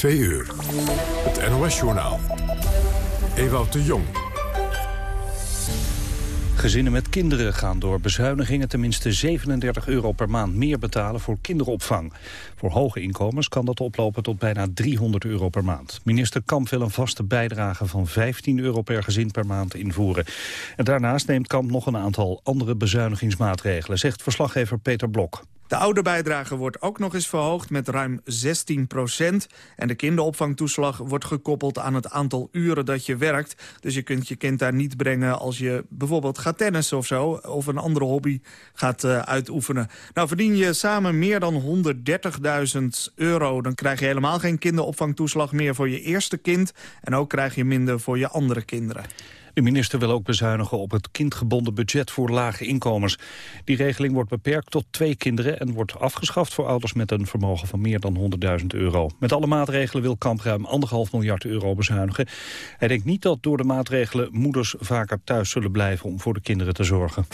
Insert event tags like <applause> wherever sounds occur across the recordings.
Twee uur. Het NOS-journaal. Ewout de Jong. Gezinnen met kinderen gaan door bezuinigingen tenminste 37 euro per maand meer betalen voor kinderopvang. Voor hoge inkomens kan dat oplopen tot bijna 300 euro per maand. Minister Kamp wil een vaste bijdrage van 15 euro per gezin per maand invoeren. En daarnaast neemt Kamp nog een aantal andere bezuinigingsmaatregelen, zegt verslaggever Peter Blok. De ouderbijdrage wordt ook nog eens verhoogd met ruim 16 procent. En de kinderopvangtoeslag wordt gekoppeld aan het aantal uren dat je werkt. Dus je kunt je kind daar niet brengen als je bijvoorbeeld gaat tennissen of zo. Of een andere hobby gaat uh, uitoefenen. Nou, verdien je samen meer dan 130.000 euro... dan krijg je helemaal geen kinderopvangtoeslag meer voor je eerste kind. En ook krijg je minder voor je andere kinderen. De minister wil ook bezuinigen op het kindgebonden budget voor lage inkomens. Die regeling wordt beperkt tot twee kinderen en wordt afgeschaft voor ouders met een vermogen van meer dan 100.000 euro. Met alle maatregelen wil Kamp ruim 1,5 miljard euro bezuinigen. Hij denkt niet dat door de maatregelen moeders vaker thuis zullen blijven om voor de kinderen te zorgen.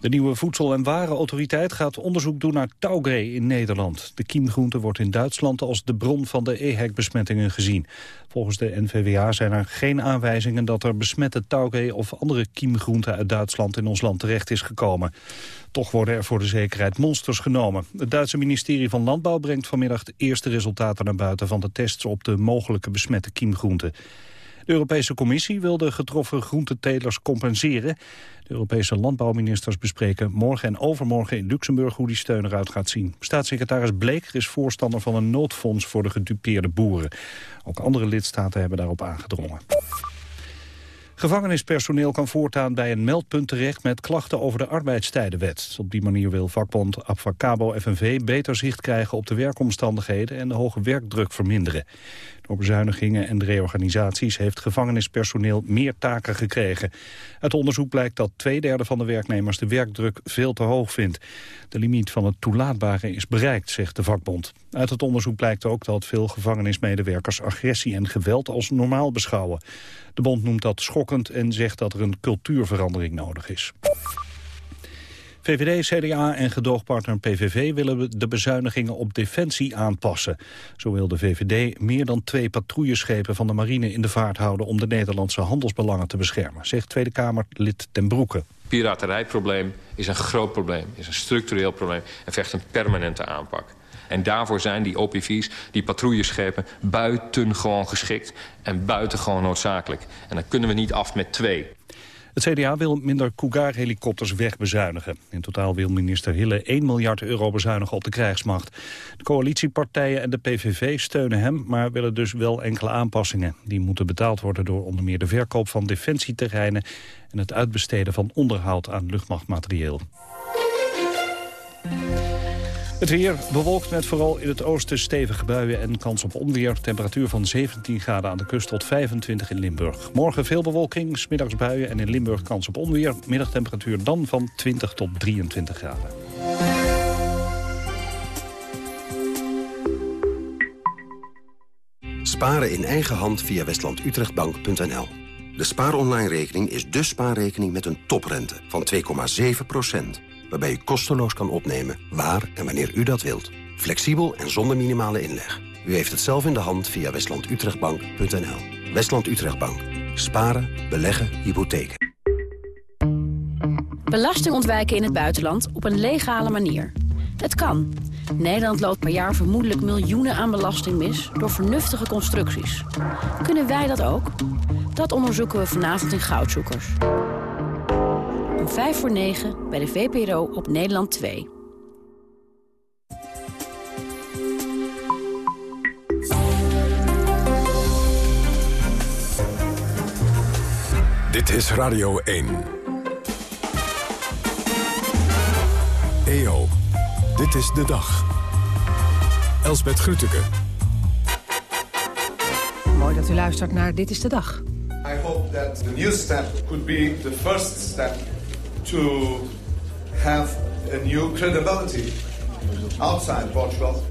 De nieuwe Voedsel- en Warenautoriteit gaat onderzoek doen naar taugree in Nederland. De kiemgroente wordt in Duitsland als de bron van de EHEC-besmettingen gezien. Volgens de NVWA zijn er geen aanwijzingen dat er besmette taugree of andere kiemgroenten uit Duitsland in ons land terecht is gekomen. Toch worden er voor de zekerheid monsters genomen. Het Duitse ministerie van Landbouw brengt vanmiddag de eerste resultaten naar buiten van de tests op de mogelijke besmette kiemgroenten. De Europese Commissie wil de getroffen groentetelers compenseren. De Europese landbouwministers bespreken morgen en overmorgen in Luxemburg hoe die steun eruit gaat zien. Staatssecretaris Bleker is voorstander van een noodfonds voor de gedupeerde boeren. Ook andere lidstaten hebben daarop aangedrongen. Gevangenispersoneel kan voortaan bij een meldpunt terecht met klachten over de arbeidstijdenwet. Op die manier wil vakbond Abfacabo FNV beter zicht krijgen op de werkomstandigheden en de hoge werkdruk verminderen. Door bezuinigingen en reorganisaties heeft gevangenispersoneel meer taken gekregen. Uit onderzoek blijkt dat twee derde van de werknemers de werkdruk veel te hoog vindt. De limiet van het toelaatbare is bereikt, zegt de vakbond. Uit het onderzoek blijkt ook dat veel gevangenismedewerkers agressie en geweld als normaal beschouwen. De bond noemt dat schokkend en zegt dat er een cultuurverandering nodig is. VVD, CDA en gedoogpartner PVV willen de bezuinigingen op defensie aanpassen. Zo wil de VVD meer dan twee patrouilleschepen van de marine in de vaart houden... om de Nederlandse handelsbelangen te beschermen, zegt Tweede Kamerlid Den Broeke. Piraterijprobleem is een groot probleem, is een structureel probleem... en vergt een permanente aanpak. En daarvoor zijn die OPV's, die patrouilleschepen, buitengewoon geschikt... en buitengewoon noodzakelijk. En dan kunnen we niet af met twee. Het CDA wil minder Cougar-helikopters wegbezuinigen. In totaal wil minister Hille 1 miljard euro bezuinigen op de krijgsmacht. De coalitiepartijen en de PVV steunen hem, maar willen dus wel enkele aanpassingen. Die moeten betaald worden door onder meer de verkoop van defensieterreinen... en het uitbesteden van onderhoud aan luchtmachtmaterieel. Het weer bewolkt met vooral in het oosten stevige buien en kans op onweer. Temperatuur van 17 graden aan de kust tot 25 in Limburg. Morgen veel bewolking, smiddags buien en in Limburg kans op onweer. Middagtemperatuur dan van 20 tot 23 graden. Sparen in eigen hand via westlandutrechtbank.nl. De spaaronline-rekening is de spaarrekening met een toprente van 2,7 waarbij u kosteloos kan opnemen waar en wanneer u dat wilt. Flexibel en zonder minimale inleg. U heeft het zelf in de hand via westlandutrechtbank.nl. Westland Utrechtbank. Sparen, beleggen, hypotheken. Belasting ontwijken in het buitenland op een legale manier. Het kan. Nederland loopt per jaar vermoedelijk miljoenen aan belasting mis... door vernuftige constructies. Kunnen wij dat ook? Dat onderzoeken we vanavond in Goudzoekers. 5 voor 9 bij de VPRO op Nederland 2. Dit is Radio 1. EO, dit is de dag. Elsbeth Grütke. Mooi dat u luistert naar Dit is de Dag. I hope that the new step could be the first step to have a new credibility outside Portugal.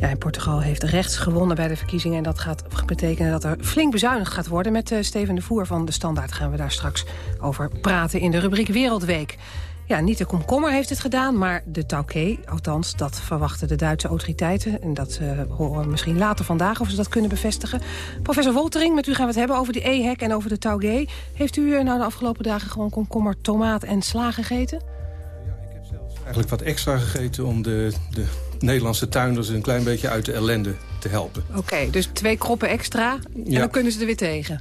Ja, in Portugal heeft rechts gewonnen bij de verkiezingen... en dat gaat betekenen dat er flink bezuinigd gaat worden. Met uh, Steven de Voer van De Standaard gaan we daar straks over praten in de rubriek Wereldweek. Ja, niet de komkommer heeft het gedaan, maar de tauke. Althans, dat verwachten de Duitse autoriteiten. En dat uh, horen we misschien later vandaag of ze dat kunnen bevestigen. Professor Woltering, met u gaan we het hebben over de EHEC en over de tauge. Heeft u uh, nou de afgelopen dagen gewoon komkommer, tomaat en sla gegeten? Eigenlijk wat extra gegeten om de, de Nederlandse tuinders een klein beetje uit de ellende te helpen. Oké, dus twee kroppen extra en ja. dan kunnen ze er weer tegen.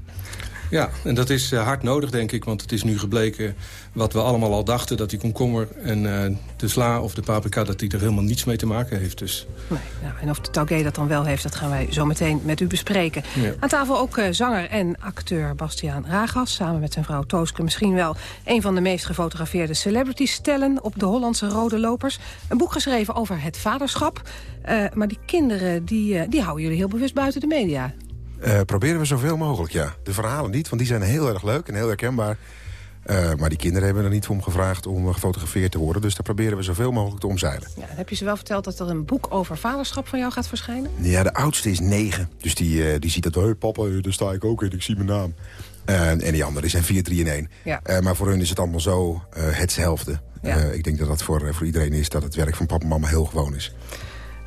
Ja, en dat is uh, hard nodig, denk ik. Want het is nu gebleken wat we allemaal al dachten... dat die komkommer en uh, de sla of de paprika... dat die er helemaal niets mee te maken heeft. Dus. Nee, nou, en of de tauge dat dan wel heeft... dat gaan wij zo meteen met u bespreken. Ja. Aan tafel ook uh, zanger en acteur Bastiaan Ragas... samen met zijn vrouw Tooske. Misschien wel een van de meest gefotografeerde celebrity-stellen... op de Hollandse Rode Lopers. Een boek geschreven over het vaderschap. maar die kinderen, die, die houden jullie heel bewust buiten de media. Uh, proberen we zoveel mogelijk, ja. De verhalen niet, want die zijn heel erg leuk en heel herkenbaar. Uh, maar die kinderen hebben er niet voor om gevraagd om gefotografeerd te worden. Dus daar proberen we zoveel mogelijk te omzeilen. Ja, heb je ze wel verteld dat er een boek over vaderschap van jou gaat verschijnen? Ja, de oudste is negen. Dus die, uh, die ziet dat, hey, papa, daar sta ik ook in, ik zie mijn naam. en die anderen zijn 4, 3 in 1. Ja. maar voor hun is het allemaal zo hetzelfde. Ja. ik denk dat dat voor, voor iedereen is dat het werk van papa en mama heel gewoon is.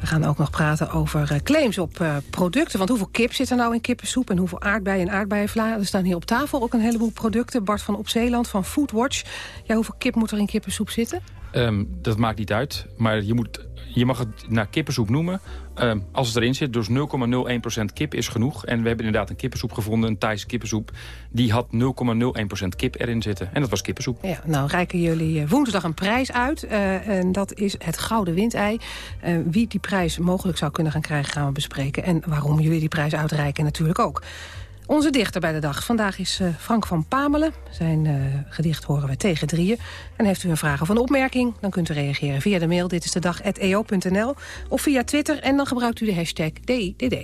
We gaan ook nog praten over uh, claims op uh, producten. Want hoeveel kip zit er nou in kippensoep en hoeveel aardbeien en aardbeienvla? Er staan hier op tafel ook een heleboel producten. Bart van Opzeeland van Foodwatch. Ja, hoeveel kip moet er in kippensoep zitten? Um, dat maakt niet uit. Maar je, moet, je mag het naar kippensoep noemen. Um, als het erin zit, dus 0,01% kip is genoeg. En we hebben inderdaad een kippensoep gevonden, een Thaise kippensoep. Die had 0,01% kip erin zitten. En dat was kippensoep. Ja, nou reiken jullie woensdag een prijs uit. Uh, en dat is het Gouden Windei. Uh, wie die prijs mogelijk zou kunnen gaan krijgen, gaan we bespreken. En waarom jullie die prijs uitreiken natuurlijk ook. Onze dichter bij de dag. Vandaag is uh, Frank van Pamelen. Zijn uh, gedicht horen we tegen drieën. En heeft u een vraag of een opmerking, dan kunt u reageren via de mail... dit is de dag@eo.nl of via Twitter en dan gebruikt u de hashtag DIDD.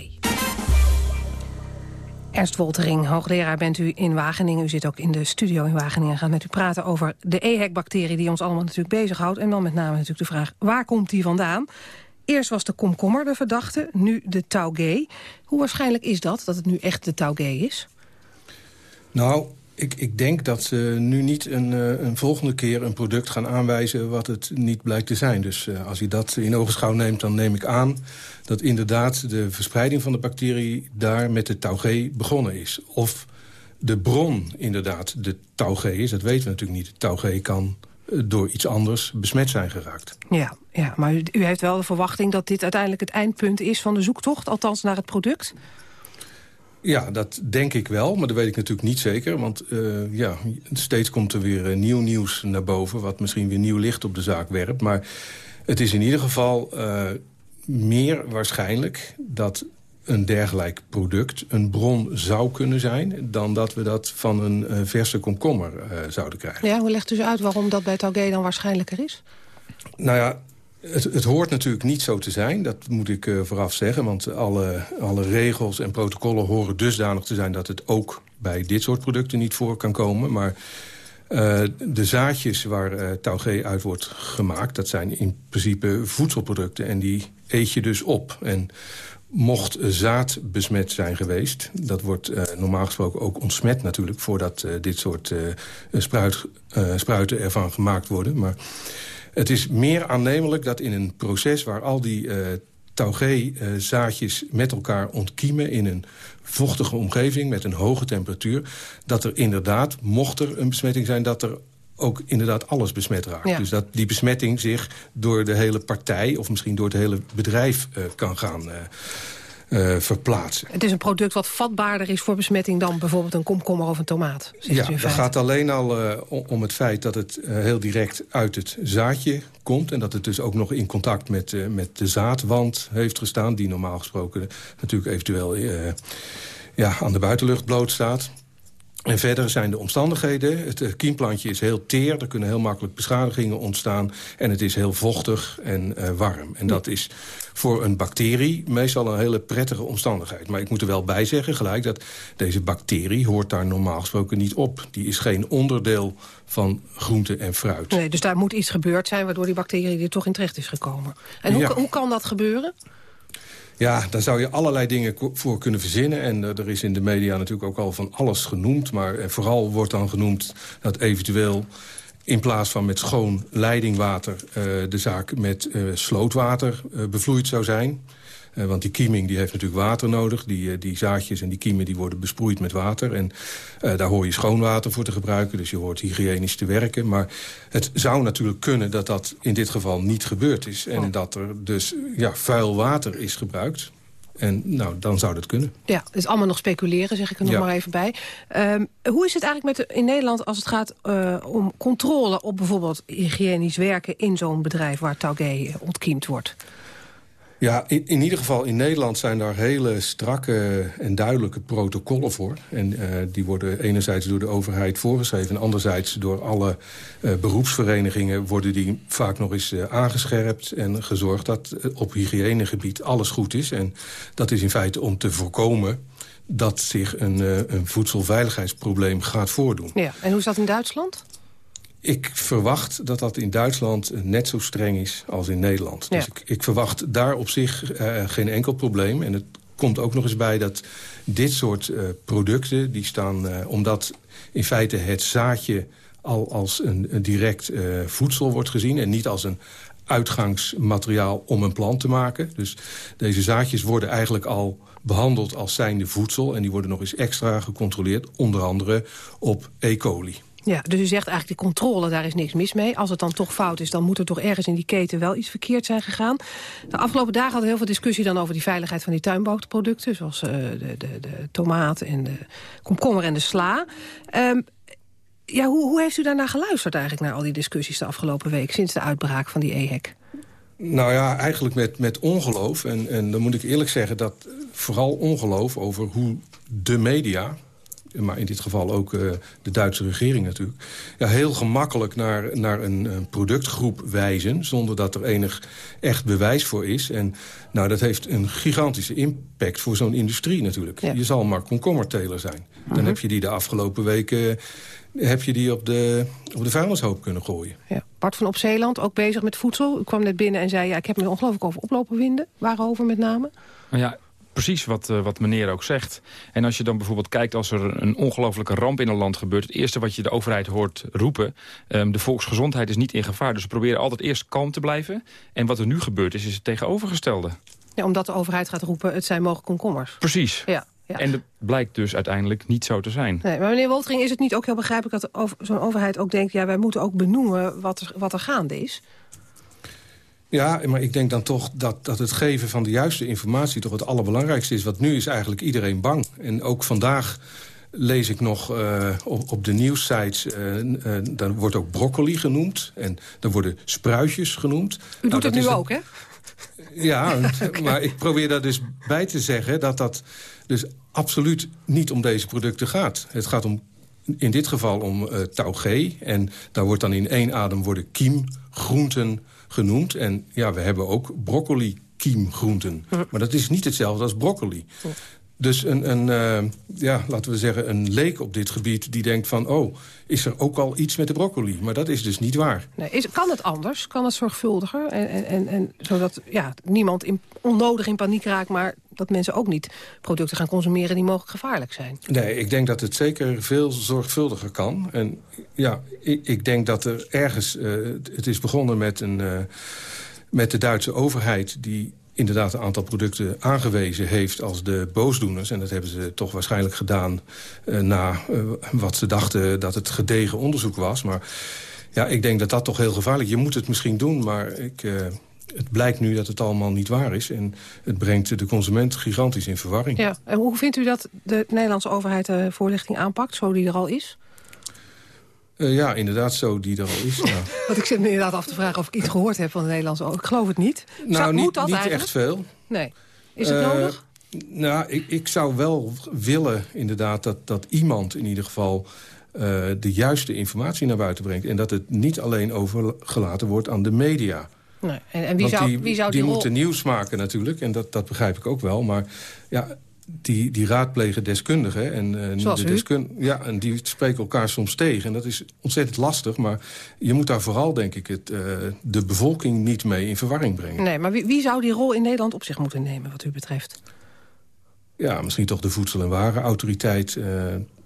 Ernst Woltering, hoogleraar bent u in Wageningen. U zit ook in de studio in Wageningen en gaat met u praten over de EHEC-bacterie... die ons allemaal natuurlijk bezighoudt. En dan met name natuurlijk de vraag, waar komt die vandaan? Eerst was de komkommer de verdachte, nu de tauge. Hoe waarschijnlijk is dat, dat het nu echt de tauge is? Nou, ik, ik denk dat ze nu niet een, uh, een volgende keer een product gaan aanwijzen... wat het niet blijkt te zijn. Dus uh, als u dat in ogenschouw neemt, dan neem ik aan... dat inderdaad de verspreiding van de bacterie daar met de tauge begonnen is. Of de bron inderdaad de tauge is, dat weten we natuurlijk niet. De tauge kan door iets anders besmet zijn geraakt. Ja, ja maar u, u, heeft wel de verwachting dat dit uiteindelijk het eindpunt is van de zoektocht, althans naar het product? Ja, dat denk ik wel, maar dat weet ik natuurlijk niet zeker. Want uh, ja, steeds komt er weer uh, nieuw nieuws naar boven... wat misschien weer nieuw licht op de zaak werpt. Maar het is in ieder geval uh, meer waarschijnlijk dat een dergelijk product een bron zou kunnen zijn... dan dat we dat van een uh, verse komkommer uh, zouden krijgen. Ja, hoe legt u dus uit waarom dat bij Tauge dan waarschijnlijker is? Nou ja, het, het, hoort natuurlijk niet zo te zijn, dat moet ik uh, vooraf zeggen. Want alle, alle regels en protocollen horen dusdanig te zijn... dat het ook bij dit soort producten niet voor kan komen. Maar de zaadjes waar uh, Tauge uit wordt gemaakt... dat zijn in principe voedselproducten en die eet je dus op. En mocht zaad besmet zijn geweest... dat wordt uh, normaal gesproken ook ontsmet natuurlijk... voordat uh, dit soort uh, spruit, spruiten ervan gemaakt worden. Maar het is meer aannemelijk dat in een proces... waar al die tauge-zaadjes met elkaar ontkiemen... in een vochtige omgeving met een hoge temperatuur... dat er inderdaad, mocht er een besmetting zijn... dat er ook inderdaad alles besmet raakt. Ja. Dus dat die besmetting zich door de hele partij... of misschien door het hele bedrijf uh, kan gaan uh, uh, verplaatsen. Het is een product wat vatbaarder is voor besmetting... dan bijvoorbeeld een komkommer of een tomaat. Ja, het gaat alleen al om het feit dat het heel direct uit het zaadje komt... en dat het dus ook nog in contact met, met de zaadwand heeft gestaan... die normaal gesproken natuurlijk eventueel ja, aan de buitenlucht bloot staat... En verder zijn de omstandigheden. Het eh, kiemplantje is heel teer, er kunnen heel makkelijk beschadigingen ontstaan... en het is heel vochtig en uh, warm. En dat is voor een bacterie meestal een hele prettige omstandigheid. Maar ik moet er wel bij zeggen gelijk dat deze bacterie hoort daar normaal gesproken niet op. Die is geen onderdeel van groente en fruit. Nee, dus daar moet iets gebeurd zijn waardoor die bacterie er toch in terecht is gekomen. En hoe, ja. hoe kan dat gebeuren? Ja, daar zou je allerlei dingen voor kunnen verzinnen. En uh, er is in de media natuurlijk ook al van alles genoemd. Maar uh, vooral wordt dan genoemd dat eventueel in plaats van met schoon leidingwater de zaak met slootwater bevloeid zou zijn. Want die kieming die heeft natuurlijk water nodig. Die, die zaadjes en die kiemen die worden besproeid met water. En daar hoor je schoon water voor te gebruiken. Dus je hoort hygiënisch te werken. Maar het zou natuurlijk kunnen dat dat in dit geval niet gebeurd is. En dat er dus ja, vuil water is gebruikt. En nou, dan zou dat kunnen. Ja, het is allemaal nog speculeren, zeg ik er nog maar even bij. Um, hoe is het eigenlijk met de, in Nederland als het gaat uh, om controle... op bijvoorbeeld hygiënisch werken in zo'n bedrijf waar Taugé ontkiemd wordt? Ja, in, ieder geval in Nederland zijn daar hele strakke en duidelijke protocollen voor. En uh, die worden enerzijds door de overheid voorgeschreven... en anderzijds door alle uh, beroepsverenigingen worden die vaak nog eens uh, aangescherpt... en gezorgd dat op hygiënegebied alles goed is. En dat is in feite om te voorkomen dat zich een, een voedselveiligheidsprobleem gaat voordoen. Ja, en hoe is dat in Duitsland? Ik verwacht dat dat in Duitsland net zo streng is als in Nederland. Dus ik, ik, verwacht daar op zich uh, geen enkel probleem. En het komt ook nog eens bij dat dit soort uh, producten... die staan, uh, omdat in feite het zaadje al als een, een direct voedsel wordt gezien... en niet als een uitgangsmateriaal om een plant te maken. Dus deze zaadjes worden eigenlijk al behandeld als zijnde voedsel... en die worden nog eens extra gecontroleerd, onder andere op E. coli. Ja, dus u zegt eigenlijk de controle, daar is niks mis mee. Als het dan toch fout is, dan moet er toch ergens in die keten wel iets verkeerd zijn gegaan. De afgelopen dagen hadden we heel veel discussie dan over die veiligheid van die tuinbouwproducten. Zoals uh, de, de, de tomaat en de komkommer en de sla. Um, ja, hoe, hoe heeft u daarnaar geluisterd eigenlijk, naar al die discussies de afgelopen week... sinds de uitbraak van die EHEC? Nou ja, eigenlijk met, met ongeloof. En, en dan moet ik eerlijk zeggen dat vooral ongeloof over hoe de media maar in dit geval ook uh, de Duitse regering natuurlijk... Ja, heel gemakkelijk naar, naar een, een, productgroep wijzen... zonder dat er enig echt bewijs voor is. En nou, dat heeft een gigantische impact voor zo'n industrie natuurlijk. Je zal maar komkommerteler zijn. Dan mhm. heb je die de afgelopen weken heb je die op de, op de vuilnishoop kunnen gooien. Ja. Bart van Op Zeeland, ook bezig met voedsel. U kwam net binnen en zei, ja, ik heb me ongelooflijk over oplopen winden. Waarover met name? Nou ja, precies wat, uh, wat meneer ook zegt. En als je dan bijvoorbeeld kijkt als er een ongelofelijke ramp in een land gebeurt... het eerste wat je de overheid hoort roepen... Um, de volksgezondheid is niet in gevaar. Dus we proberen altijd eerst kalm te blijven. En wat er nu gebeurt is, is het tegenovergestelde. Ja, omdat de overheid gaat roepen, het zijn mogelijk komkommers. Precies. Ja. Ja. En dat blijkt dus uiteindelijk niet zo te zijn. Nee, maar meneer Woltering, is het niet ook heel begrijpelijk... dat zo'n overheid ook denkt... ja, wij moeten ook benoemen wat er, wat er gaande is? Ja, maar ik denk dan toch dat, dat het geven van de juiste informatie... toch het allerbelangrijkste is. Want nu is eigenlijk iedereen bang. En ook vandaag lees ik nog uh, op, op de nieuwssites... Uh, uh, dan wordt ook broccoli genoemd. En dan worden spruitjes genoemd. U doet nou, het nu ook, hè? Ja, <laughs> maar ik probeer daar dus bij te zeggen... dat dat dus absoluut niet om deze producten gaat. Het gaat om, in dit geval om uh. En daar wordt dan in één adem worden kiemgroenten genoemd. En ja, we hebben ook broccoli kiemgroenten. Maar dat is niet hetzelfde als broccoli. Dus een, een uh, ja, laten we zeggen, een leek op dit gebied die denkt van... oh, is er ook al iets met de broccoli? Maar dat is dus niet waar. Nee, is, kan het anders? Kan het zorgvuldiger? En, en, en, zodat ja, niemand in, onnodig in paniek raakt... maar dat mensen ook niet producten gaan consumeren die mogelijk gevaarlijk zijn. Nee, ik denk dat het zeker veel zorgvuldiger kan. En ja, ik, ik denk dat er ergens... Uh, het is begonnen met, een, uh, met de Duitse overheid... die inderdaad een aantal producten aangewezen heeft als de boosdoeners. En dat hebben ze toch waarschijnlijk gedaan uh, na uh, wat ze dachten dat het gedegen onderzoek was. Maar ja, ik denk dat dat toch heel gevaarlijk. Je moet het misschien doen, maar ik, uh, het blijkt nu dat het allemaal niet waar is. En het brengt de consument gigantisch in verwarring. Ja, en hoe vindt u dat de Nederlandse overheid de voorlichting aanpakt, zo die er al is? Uh, ja, inderdaad, zo die er al is. Ja. <laughs> Want ik zit me inderdaad af te vragen of ik iets gehoord heb van de Nederlandse Ik geloof het niet. Nou, zou, niet, moet dat niet echt veel. Nee. Is het uh, nodig? Nou, ik, ik zou wel willen inderdaad dat, dat iemand in ieder geval... Uh, de juiste informatie naar buiten brengt. En dat het niet alleen overgelaten wordt aan de media. Nee. En, en wie, zou, die, wie zou die, die moeten nieuws maken natuurlijk. En dat, dat begrijp ik ook wel. Maar ja, die, die raadplegen deskundigen. En, uh, de ja, en die spreken elkaar soms tegen. En dat is ontzettend lastig. Maar je moet daar vooral, denk ik, het, uh, de bevolking niet mee in verwarring brengen. Nee, maar wie, wie zou die rol in Nederland op zich moeten nemen, wat u betreft? Ja, misschien toch de Voedsel- en Warenautoriteit. Uh,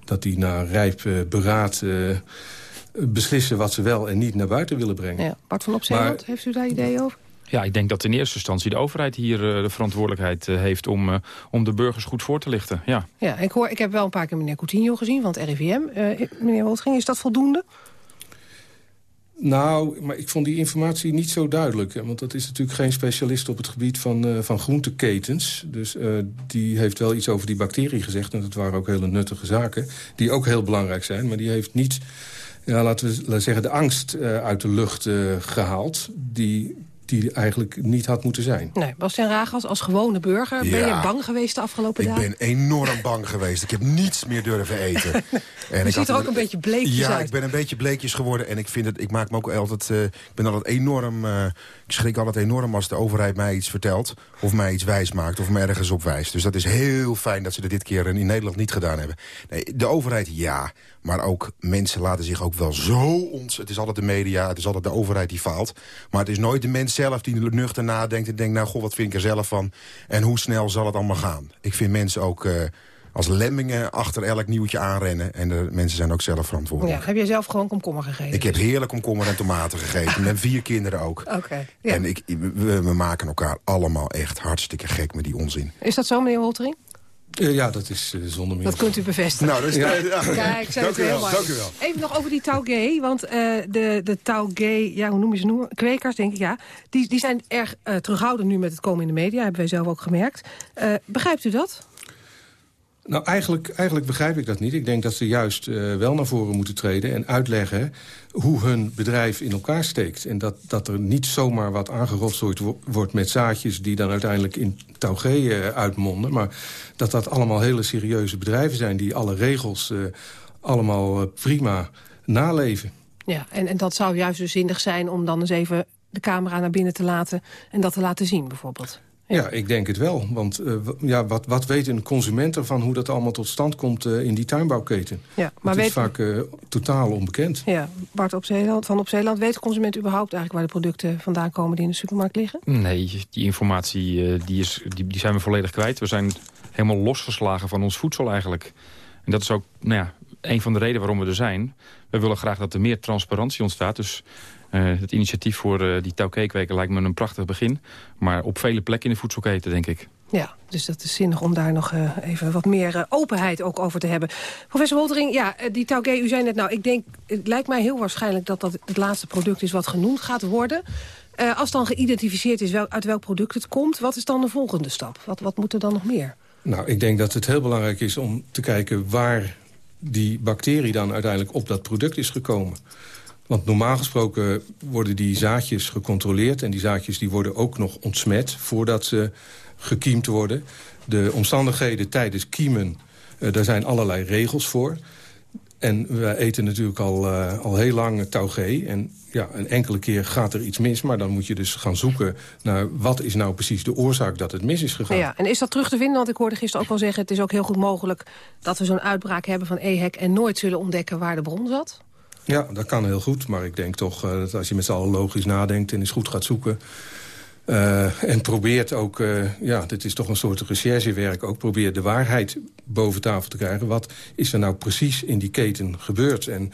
dat die na rijp beraad beslissen wat ze wel en niet naar buiten willen brengen. Ja. Bart van Opzeeland, heeft u daar ideeën over? Ja, ik denk dat in eerste instantie de overheid hier de verantwoordelijkheid heeft... om, om de burgers goed voor te lichten. Ja, ja ik, hoor, ik heb wel een paar keer meneer Coutinho gezien van het RIVM. meneer Holtging, is dat voldoende? Nou, maar ik vond die informatie niet zo duidelijk. Want dat is natuurlijk geen specialist op het gebied van, uh, van groenteketens. Dus uh, die heeft wel iets over die bacterie gezegd. En dat waren ook hele nuttige zaken. Die ook heel belangrijk zijn. Maar die heeft niet, ja, laten we zeggen, de angst uh, uit de lucht gehaald. Die die eigenlijk niet had moeten zijn. Nee, Bastiaan Ragas, als gewone burger, ben je bang geweest de afgelopen dagen? Ik ben enorm bang geweest. Ik heb niets meer durven eten. <laughs> en je ik ziet er ook een beetje bleekjes ja, uit. Ja, ik ben een beetje bleekjes geworden. En ik, vind het, ik maak me ook altijd... Uh, ik ben altijd enorm... Uh, ik schrik altijd enorm als de overheid mij iets vertelt... of mij iets wijs maakt of me ergens op wijst. Dus dat is heel fijn dat ze dat dit keer in Nederland niet gedaan hebben. Nee, de overheid, ja. Maar ook mensen laten zich ook wel zo ons... Het is altijd de media, het is altijd de overheid die faalt. Maar het is nooit de mens zelf die nuchter nadenkt... en denkt, nou, god, wat vind ik er zelf van? En hoe snel zal het allemaal gaan? Ik vind mensen ook... Uh, als lemmingen achter elk nieuwtje aanrennen. En de mensen zijn ook zelf verantwoordelijk. Ja, heb jij zelf gewoon komkommer gegeten? Ik heb heerlijk komkommer en tomaten gegeten. Met vier kinderen ook. <laughs> Oké. ja. En ik, we, we, maken elkaar allemaal echt hartstikke gek met die onzin. Is dat zo, meneer Holtering? Uh, ja, dat is uh, zonder meer. Dat kunt u bevestigen. Nou, dat is ja. <laughs> ja. Kijk, dank, het u wel, heel dank u wel. Even nog over die Taugé. Want uh, de, de Taugé, ja, hoe noem je ze nu? Kwekers, denk ik, ja. Die, die zijn erg terughoudend nu met het komen in de media. Hebben wij zelf ook gemerkt. begrijpt u dat? Nou, eigenlijk, eigenlijk begrijp ik dat niet. Ik denk dat ze juist uh, wel naar voren moeten treden en uitleggen hoe hun bedrijf in elkaar steekt. En dat, dat er niet zomaar wat aangerotsoord wordt met zaadjes... die dan uiteindelijk in taugé uh, uitmonden. Maar dat dat allemaal hele serieuze bedrijven zijn... die alle regels uh, allemaal prima naleven. Ja, en, en dat zou juist dus zinnig zijn om dan eens even de camera naar binnen te laten... en dat te laten zien bijvoorbeeld. Ja, ik denk het wel. Want uh, ja, wat, wat weet een consument ervan hoe dat allemaal tot stand komt uh, in die tuinbouwketen? Ja, maar dat is vaak uh, totaal onbekend. Ja, Bart op Zeeland, van Op Zeeland, weet de consument überhaupt eigenlijk waar de producten vandaan komen die in de supermarkt liggen? Nee, die informatie die is, die, die zijn we volledig kwijt. We zijn helemaal losgeslagen van ons voedsel eigenlijk. En dat is ook nou ja, een van de redenen waarom we er zijn. We willen graag dat er meer transparantie ontstaat. Dus uh, het initiatief voor uh, die touwkeekweken lijkt me een prachtig begin. Maar op vele plekken in de voedselketen, denk ik. Ja, dus dat is zinnig om daar nog uh, even wat meer openheid ook over te hebben. Professor Woltering, ja, die touwke, u zei net, nou, ik denk, het lijkt mij heel waarschijnlijk dat dat het laatste product is wat genoemd gaat worden. als dan geïdentificeerd is wel, uit welk product het komt, wat is dan de volgende stap? Wat, wat moet er dan nog meer? Nou, ik denk dat het heel belangrijk is om te kijken waar die bacterie dan uiteindelijk op dat product is gekomen. Want normaal gesproken worden die zaadjes gecontroleerd... en die zaadjes die worden ook nog ontsmet voordat ze gekiemd worden. De omstandigheden tijdens kiemen, uh, daar zijn allerlei regels voor. En we eten natuurlijk al, uh, al heel lang taugé. En ja, een enkele keer gaat er iets mis, maar dan moet je dus gaan zoeken... naar wat is nou precies de oorzaak dat het mis is gegaan. Ja, en is dat terug te vinden? Want ik hoorde gisteren ook wel zeggen... het is ook heel goed mogelijk dat we zo'n uitbraak hebben van EHEC... en nooit zullen ontdekken waar de bron zat. Ja, dat kan heel goed. Maar ik denk toch uh, dat als je met z'n allen logisch nadenkt... en eens goed gaat zoeken... Uh, en probeert ook, uh, ja, dit is toch een soort recherchewerk... ook probeert de waarheid boven tafel te krijgen. Wat is er nou precies in die keten gebeurd? En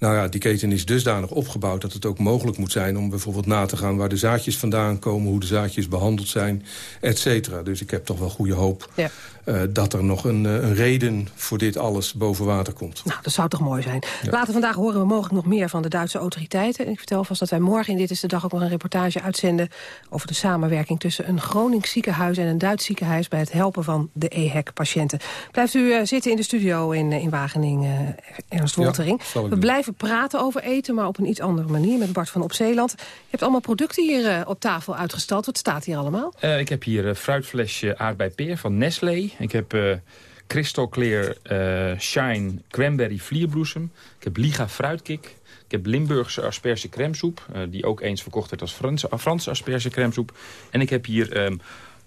nou ja, die keten is dusdanig opgebouwd dat het ook mogelijk moet zijn... om bijvoorbeeld na te gaan waar de zaadjes vandaan komen... hoe de zaadjes behandeld zijn, et cetera. Dus ik heb toch wel goede hoop ja. uh, dat er nog een, een, reden voor dit alles boven water komt. Nou, dat zou toch mooi zijn. Ja. Later vandaag horen we mogelijk nog meer van de Duitse autoriteiten. Ik vertel vast dat wij morgen in Dit is de Dag ook nog een reportage uitzenden... over de samenwerking tussen een Gronings ziekenhuis en een Duits ziekenhuis... bij het helpen van de EHEC-patiënten. Blijft u uh, zitten in de studio in, in Wageningen, Ernst Woltering. Ja, we blijven praten over eten, maar op een iets andere manier... met Bart van Opzeeland. Je hebt allemaal producten hier uh, op tafel uitgestald. Wat staat hier allemaal? Uh, ik heb hier uh, fruitflesje aardbeipeer van Nestlé. Ik heb Crystal Clear Shine Cranberry Vlierbloesem. Ik heb Liga Fruitkik. Ik heb Limburgse asperge crèmesoep, die ook eens verkocht werd als Franse, Franse asperge crèmesoep. En ik heb hier... Um,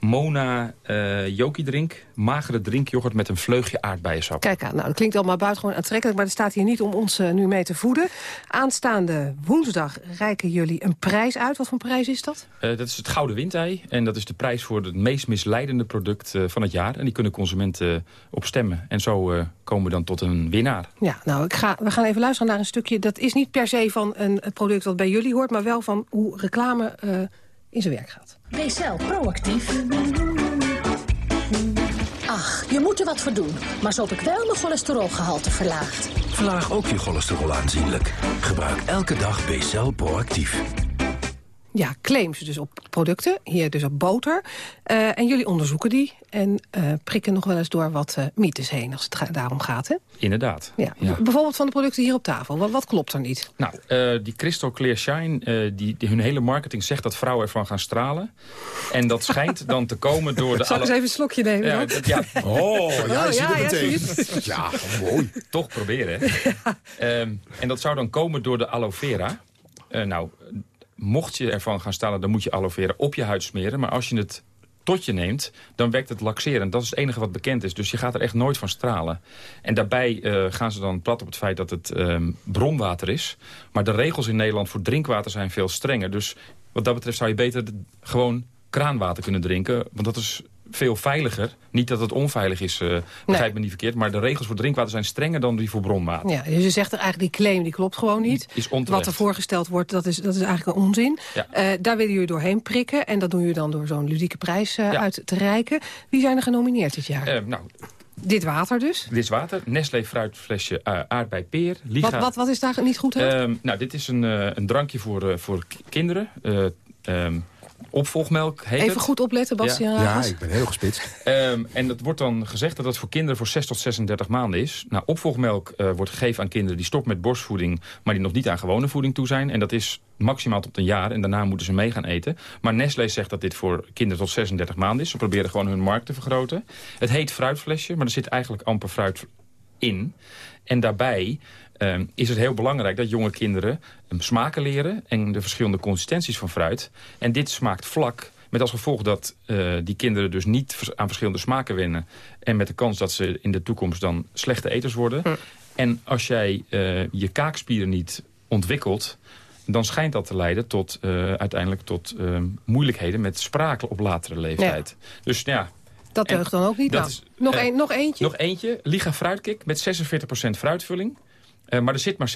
Mona uh, Yoki drink. Magere drinkyoghurt met een vleugje aardbeiensap. Kijk aan, nou, dat klinkt allemaal buitengewoon aantrekkelijk... maar dat staat hier niet om ons uh, nu mee te voeden. Aanstaande woensdag reiken jullie een prijs uit. Wat voor prijs is dat? Uh, dat is het Gouden Windei. En dat is de prijs voor het meest misleidende product van het jaar. En die kunnen consumenten op stemmen. En zo komen we dan tot een winnaar. Ja, nou, ik ga, we gaan even luisteren naar een stukje. Dat is niet per se van een product wat bij jullie hoort... maar wel van hoe reclame in zijn werk gaat. Wees zelf proactief. Ach, je moet er wat voor doen. Maar zo heb ik wel mijn cholesterolgehalte verlaagd. Verlaag ook je cholesterol aanzienlijk. Gebruik elke dag B-cel proactief. Ja, claims dus op producten. Hier dus op boter. Uh, en jullie onderzoeken die en uh, prikken nog wel eens door wat uh, mythes heen... als het daarom gaat, hè? Inderdaad. Ja. ja. Bijvoorbeeld van de producten hier op tafel. Wat, wat klopt er niet? Nou, die Crystal Clear Shine, die, die, hun hele marketing zegt dat vrouwen ervan gaan stralen. En dat schijnt <laughs> dan te komen door de... Zal ik eens even een slokje nemen? Ja, dat, ja. <laughs> Oh, ja, je ja, meteen. Ja, mooi. Toch proberen, hè? um, <laughs> en dat zou dan komen door de aloe vera. nou mocht je ervan gaan stalen, dan moet je aloe op je huid smeren. Maar als je het tot je neemt, dan werkt het laxerend. Dat is het enige wat bekend is. Dus je gaat er echt nooit van stralen. En daarbij uh, gaan ze dan plat op het feit dat het um, bronwater is. Maar de regels in Nederland voor drinkwater zijn veel strenger. Dus wat dat betreft zou je beter gewoon kraanwater kunnen drinken. Want dat is veel veiliger. Niet dat het onveilig is, uh, begrijp nee. me niet verkeerd. Maar de regels voor drinkwater zijn strenger dan die voor bronwater. Ja, dus je zegt er eigenlijk die claim die klopt gewoon niet. Is Wat er voorgesteld wordt, dat is, dat is eigenlijk een onzin. Ja. Uh, daar willen jullie doorheen prikken. En dat doen jullie dan door zo'n ludieke prijs uh, ja. uit te reiken. Wie zijn er genomineerd dit jaar? nou, dit water dus? Dit is water. Nestlé fruitflesje uh, aardbei peer. Liga. Wat, wat, wat is daar niet goed aan? Uh, nou, dit is een, uh, een drankje voor, uh, voor kinderen. Um, opvolgmelk heet Even het. goed opletten, Bastiaan Ja, ja ik ben heel gespitst. Um, en dat wordt dan gezegd dat dat voor kinderen voor 6 tot 36 maanden is. Nou, opvolgmelk uh, wordt gegeven aan kinderen die stoppen met borstvoeding... maar die nog niet aan gewone voeding toe zijn. En dat is maximaal tot een jaar en daarna moeten ze mee gaan eten. Maar Nestlé zegt dat dit voor kinderen tot 36 maanden is. Ze proberen gewoon hun markt te vergroten. Het heet fruitflesje, maar er zit eigenlijk amper fruit in. En daarbij uh, is het heel belangrijk dat jonge kinderen smaken leren... en de verschillende consistenties van fruit. En dit smaakt vlak, met als gevolg dat uh, die kinderen dus niet aan verschillende smaken wennen... en met de kans dat ze in de toekomst dan slechte eters worden. Hm. En als jij uh, je kaakspieren niet ontwikkelt dan schijnt dat te leiden tot, uh, uiteindelijk tot moeilijkheden met spraak op latere leeftijd. Ja. Dus ja... Dat deugt dan ook niet. Nou, is, nog, een, nog eentje? Nog eentje. Liga Fruitkik met 46% fruitvulling. Uh, maar er zit maar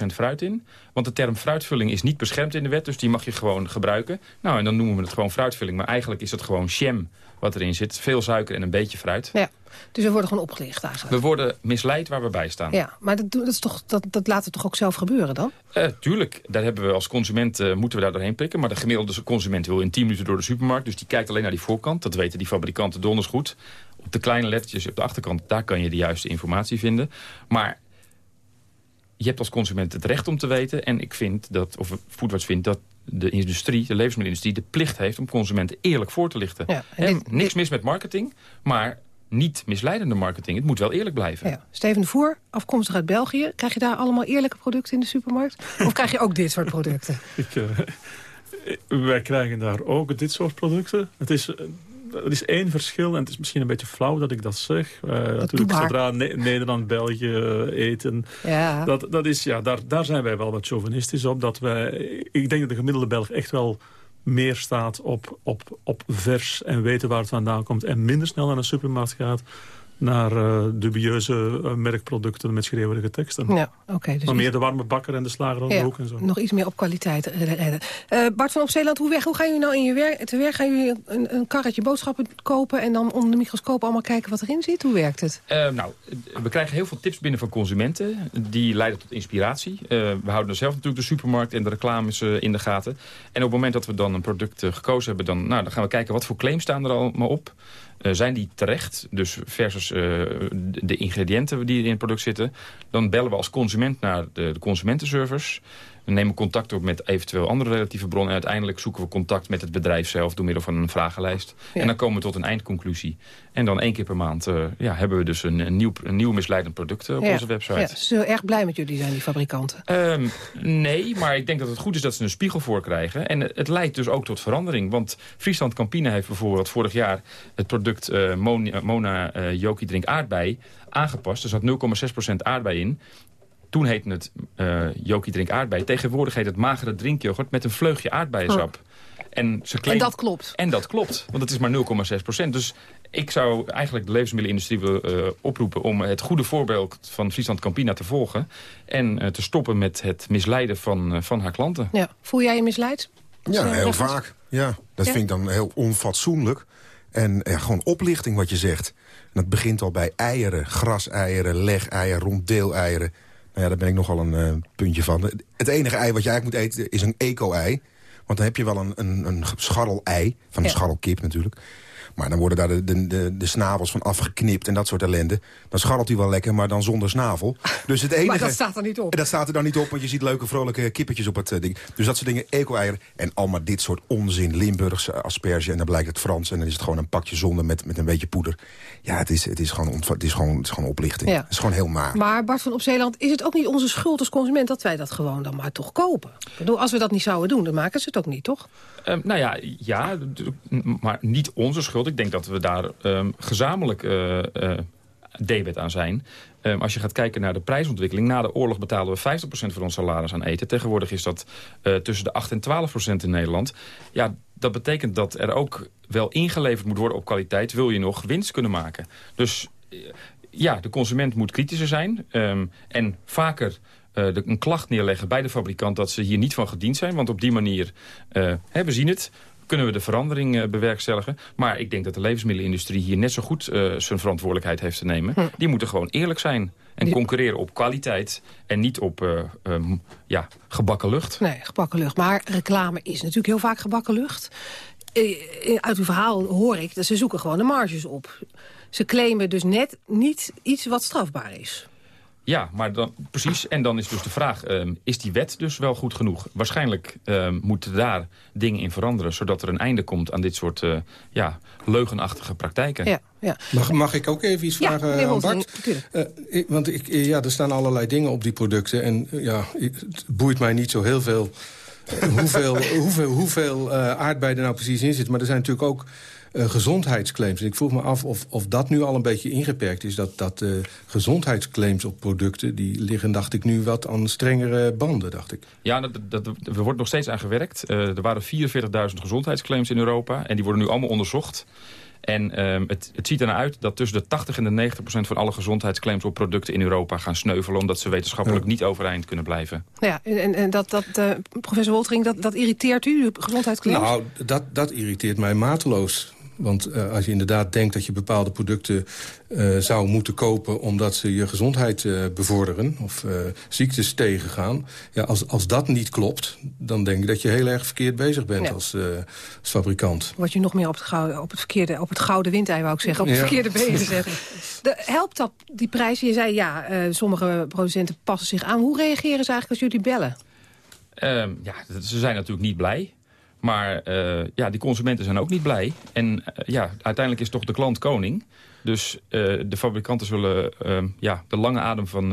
6,7% fruit in. Want de term fruitvulling is niet beschermd in de wet. Dus die mag je gewoon gebruiken. Nou, en dan noemen we het gewoon fruitvulling. Maar eigenlijk is het gewoon jam wat erin zit. Veel suiker en een beetje fruit. Ja. Dus we worden gewoon opgelicht eigenlijk. We worden misleid waar we bij staan. Ja, maar dat, dat, is toch, dat, dat laten we toch ook zelf gebeuren dan? Uh, tuurlijk, daar hebben we als consument uh, moeten we daar doorheen prikken. Maar de gemiddelde consument wil in 10 minuten door de supermarkt. Dus die kijkt alleen naar die voorkant. Dat weten die fabrikanten donders goed. Op de kleine lettertjes op de achterkant, daar kan je de juiste informatie vinden. Maar je hebt als consument het recht om te weten. En ik vind dat, of Foodwatch vindt dat de industrie, de levensmiddelindustrie, de plicht heeft om consumenten eerlijk voor te lichten. Ja, en dit, niks mis met marketing, maar niet misleidende marketing. Het moet wel eerlijk blijven. Ja. Steven de Voer, afkomstig uit België. Krijg je daar allemaal eerlijke producten in de supermarkt? Of krijg je ook dit soort producten? <laughs> ik, uh, wij krijgen daar ook dit soort producten. Het is... Er is één verschil, en het is misschien een beetje flauw dat ik dat zeg. Uh, dat natuurlijk zodra ne Nederland, België eten. Ja. Dat, dat is, ja, daar, daar zijn wij wel wat chauvinistisch op. Dat wij, ik denk dat de gemiddelde Belg echt wel meer staat op, op, op vers en weten waar het vandaan komt... en minder snel naar een supermarkt gaat naar uh, dubieuze uh, merkproducten met schreeuwerige teksten. Ja, okay, dus maar meer de warme bakker en de slager ja, hoek en zo. Nog iets meer op kwaliteit redden. Uh, Bart van Opzeeland, hoe, hoe gaan jullie nou in je werk te werk? Gaan jullie een, een, karretje boodschappen kopen en dan onder de microscoop allemaal kijken wat erin zit? Hoe werkt het? nou, we krijgen heel veel tips binnen van consumenten. Die leiden tot inspiratie. we houden zelf natuurlijk de supermarkt en de reclames in de gaten. En op het moment dat we dan een product gekozen hebben, dan, nou, dan gaan we kijken wat voor claims staan er allemaal op. Uh, zijn die terecht, dus versus uh, de ingrediënten die in het product zitten... dan bellen we als consument naar de, de. We nemen contact op met eventueel andere relatieve bronnen. En uiteindelijk zoeken we contact met het bedrijf zelf door middel van een vragenlijst. En dan komen we tot een eindconclusie. En dan één keer per maand uh, ja, hebben we dus een, een, nieuw, een nieuw misleidend product op onze website. Ja, ze zijn erg blij met jullie zijn, die fabrikanten. Um, nee, maar ik denk dat het goed is dat ze een spiegel voor krijgen. En het leidt dus ook tot verandering. Want Friesland Campina heeft bijvoorbeeld vorig jaar het product uh, Mona, Mona uh, Joki Drink Aardbei aangepast. Er zat 0,6% aardbei in. Toen heette het uh, Jokie Drink Aardbei. Tegenwoordig heet het magere drinkyoghurt met een vleugje aardbeiensap. Oh. En, ze en dat klopt. En dat klopt, want het is maar 0,6% Dus ik zou eigenlijk de levensmiddelenindustrie willen uh, oproepen... om het goede voorbeeld van Friesland Campina te volgen... en uh, te stoppen met het misleiden van, uh, van haar klanten. Ja. Voel jij je misleid? Ja, heel vaak. Ja, dat ja? vind ik dan heel onfatsoenlijk. En ja, gewoon oplichting wat je zegt. En dat begint al bij eieren, graseieren, legeieren, ronddeeleieren. Nou ja, daar ben ik nogal een uh, puntje van. Het enige ei wat je eigenlijk moet eten is een eco-ei. Want dan heb je wel een, een, een scharrel-ei, van een ja. scharrelkip natuurlijk. Maar dan worden daar de, de, de, de, snavels van afgeknipt en dat soort ellende. Dan scharrelt hij wel lekker, maar dan zonder snavel. Dus het <laughs> enige, maar dat staat er niet op. Dat staat er dan niet op, want je ziet leuke vrolijke kippetjes op het uh, ding. Dus dat soort dingen, eco-eieren en allemaal dit soort onzin. Limburgse asperge en dan blijkt het Frans. En dan is het gewoon een pakje zonde met, met een beetje poeder. Ja, het is, het is, gewoon, het is, gewoon, het is gewoon oplichting. Ja. Het is gewoon heel naar. Maar Bart van Opzeeland, is het ook niet onze schuld als consument... dat wij dat gewoon dan maar toch kopen? Ik bedoel, als we dat niet zouden doen, dan maken ze het ook niet, toch? Um, nou ja, ja, maar niet onze schuld. Ik denk dat we daar um, gezamenlijk uh, debet aan zijn. Um, als je gaat kijken naar de prijsontwikkeling... na de oorlog betalen we 50% van ons salaris aan eten. Tegenwoordig is dat uh, tussen de 8 en 12% in Nederland. Ja, dat betekent dat er ook wel ingeleverd moet worden op kwaliteit... wil je nog winst kunnen maken. Dus ja, de consument moet kritischer zijn. Um, en vaker de, een klacht neerleggen bij de fabrikant... dat ze hier niet van gediend zijn. Want op die manier, uh, hè, we zien het kunnen we de verandering uh, bewerkstelligen. Maar ik denk dat de levensmiddelenindustrie hier net zo goed uh, zijn verantwoordelijkheid heeft te nemen. Hm. Die moeten gewoon eerlijk zijn en Die... concurreren op kwaliteit en niet op uh, um, ja, gebakken lucht. Nee, gebakken lucht. Maar reclame is natuurlijk heel vaak gebakken lucht. Uit uw verhaal hoor ik dat ze zoeken gewoon de marges op. Ze claimen dus net niet iets wat strafbaar is. Ja, maar dan, precies. En dan is dus de vraag, um, is die wet dus wel goed genoeg? Waarschijnlijk um, moeten daar dingen in veranderen... zodat er een einde komt aan dit soort uh, ja, leugenachtige praktijken. Ja, ja. Mag, mag ik ook even iets vragen ja, aan Bart? Uh, ik, want ik, ja, er staan allerlei dingen op die producten. En uh, ja, het boeit mij niet zo heel veel... <laughs> hoeveel, hoeveel, hoeveel aardbei er nou precies in zit. Maar er zijn natuurlijk ook... Uh, gezondheidsclaims. En ik vroeg me af of, of dat nu al een beetje ingeperkt is. Dat, dat uh, gezondheidsclaims op producten... die liggen, dacht ik, nu wat aan strengere banden, dacht ik. Ja, dat, dat, er wordt nog steeds aan gewerkt. Uh, er waren 44.000 gezondheidsclaims in Europa. En die worden nu allemaal onderzocht. En um, het, het ziet ernaar uit dat tussen de 80 en de 90 procent van alle gezondheidsclaims op producten in Europa gaan sneuvelen. Omdat ze wetenschappelijk ja. niet overeind kunnen blijven. Ja, en, en dat, dat uh, professor Woltering, dat, dat irriteert u, de gezondheidsclaims? Nou, dat, dat irriteert mij mateloos. Want uh, als je inderdaad denkt dat je bepaalde producten uh, zou moeten kopen... omdat ze je gezondheid uh, bevorderen of ziektes tegengaan... Ja, als, als dat niet klopt, dan denk ik dat je heel erg verkeerd bezig bent ja. als, als, fabrikant. Word je nog meer op het, gouden, op het, verkeerde, op het gouden windei, wou ik zeggen, op het ja. verkeerde been <laughs> gezet. De, helpt dat, die prijs? Je zei ja, sommige producenten passen zich aan. Hoe reageren ze eigenlijk als jullie bellen? Um, ja, ze zijn natuurlijk niet blij. Maar uh, ja, die consumenten zijn ook niet blij. En uh, ja, uiteindelijk is toch de klant koning. Dus uh, de fabrikanten zullen ja, de lange adem van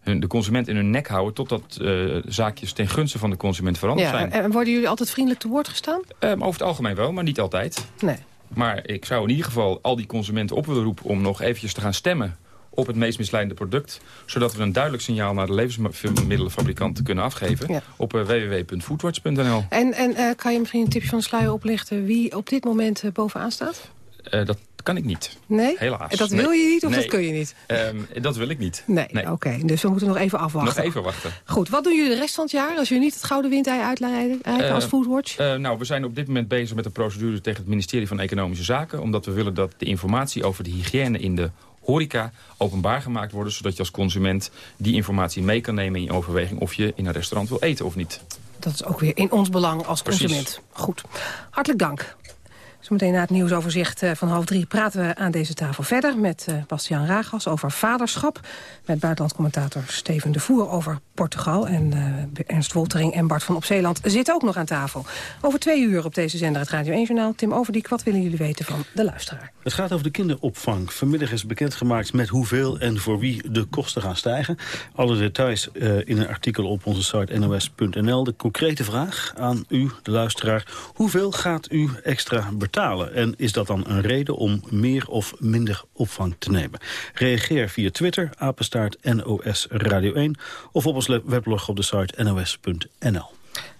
hun, de consument in hun nek houden... totdat zaakjes ten gunste van de consument veranderd ja, zijn. En worden jullie altijd vriendelijk te woord gestaan? Um, over het algemeen wel, maar niet altijd. Nee. Maar ik zou in ieder geval al die consumenten op willen roepen... om nog eventjes te gaan stemmen op het meest misleidende product. Zodat we een duidelijk signaal naar de levensmiddelenfabrikanten kunnen afgeven. Ja. Op uh, www.foodwatch.nl. En, en uh, kan je misschien een tipje van de sluier oplichten wie op dit moment uh, bovenaan staat? dat kan ik niet. Nee? Helaas. Dat wil je niet of nee. dat kun je niet? Um, dat wil ik niet. Nee, nee. oké. Okay. Dus we moeten nog even afwachten. Nog even wachten. Goed, wat doen jullie de rest van het jaar als jullie niet het gouden windei uitleiden uh, als Foodwatch? Uh, nou, we zijn op dit moment bezig met de procedure tegen het ministerie van Economische Zaken. Omdat we willen dat de informatie over de hygiëne in de horeca openbaar gemaakt worden... zodat je als consument die informatie mee kan nemen in je overweging... of je in een restaurant wil eten of niet. Dat is ook weer in ons belang als Precies. consument. Goed. Hartelijk dank. Zometeen na het nieuwsoverzicht eh, van half drie praten we aan deze tafel verder... met uh, Bastiaan Ragas over vaderschap. Met buitenlandcommentator Steven de Voer over Portugal. En uh, Ernst Woltering en Bart van Opzeeland zitten ook nog aan tafel. Over twee uur op deze zender het Radio 1-journaal. Tim Overdiek, wat willen jullie weten van de luisteraar? Het gaat over de kinderopvang. Vanmiddag is bekendgemaakt met hoeveel en voor wie de kosten gaan stijgen. Alle details in een artikel op onze site nos.nl. De concrete vraag aan u, de luisteraar. Hoeveel gaat u extra betalen? Betalen. En is dat dan een reden om meer of minder opvang te nemen? Reageer via Twitter, apenstaart NOS Radio 1... of op ons weblog op de site nos.nl.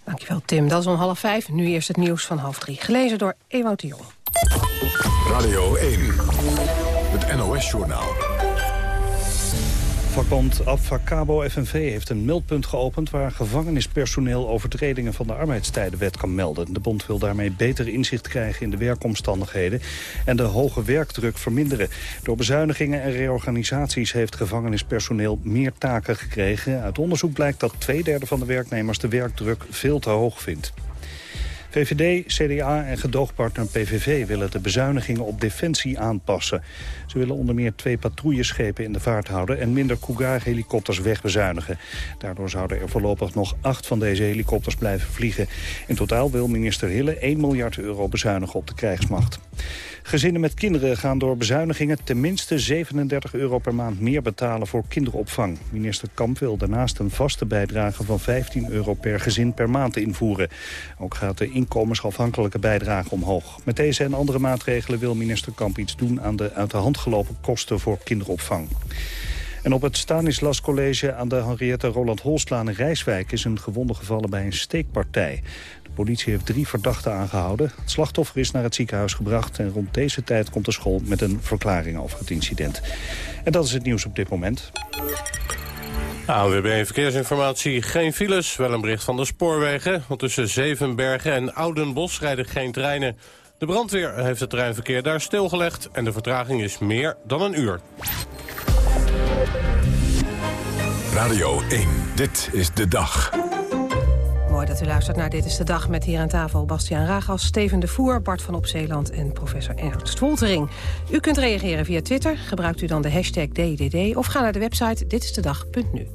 Dankjewel Tim. Dat is om half vijf. Nu eerst het nieuws van half drie. Gelezen door Ewout de Jong. Radio 1, het NOS-journaal. Vakbond Abfacabo FNV heeft een meldpunt geopend... waar gevangenispersoneel overtredingen van de arbeidstijdenwet kan melden. De bond wil daarmee beter inzicht krijgen in de werkomstandigheden... en de hoge werkdruk verminderen. Door bezuinigingen en reorganisaties heeft gevangenispersoneel meer taken gekregen. Uit onderzoek blijkt dat twee derde van de werknemers de werkdruk veel te hoog vindt. VVD, CDA en gedoogpartner PVV willen de bezuinigingen op defensie aanpassen. Ze willen onder meer twee patrouilleschepen in de vaart houden... en minder Cougar-helikopters wegbezuinigen. Daardoor zouden er voorlopig nog acht van deze helikopters blijven vliegen. In totaal wil minister Hille 1 miljard euro bezuinigen op de krijgsmacht. Gezinnen met kinderen gaan door bezuinigingen tenminste 37 euro per maand meer betalen voor kinderopvang. Minister Kamp wil daarnaast een vaste bijdrage van 15 euro per gezin per maand invoeren. Ook gaat de inkomensafhankelijke bijdrage omhoog. Met deze en andere maatregelen wil minister Kamp iets doen aan de uit de hand gelopen kosten voor kinderopvang. En op het Stanislas College aan de Henriette Roland Holslaan in Rijswijk... is een gewonde gevallen bij een steekpartij. De politie heeft drie verdachten aangehouden. Het slachtoffer is naar het ziekenhuis gebracht... en rond deze tijd komt de school met een verklaring over het incident. En dat is het nieuws op dit moment. ANWB Verkeersinformatie. Geen files, wel een bericht van de spoorwegen. Want tussen Zevenbergen en Oudenbos rijden geen treinen. De brandweer heeft het treinverkeer daar stilgelegd... en de vertraging is meer dan een uur. Radio 1, dit is de dag. Mooi dat u luistert naar Dit is de Dag met hier aan tafel Bastiaan Ragas, Steven de Voer, Bart van Opzeeland en professor Ernst Woltering. U kunt reageren via Twitter, gebruikt u dan de hashtag DDD of ga naar de website ditistedag.nu.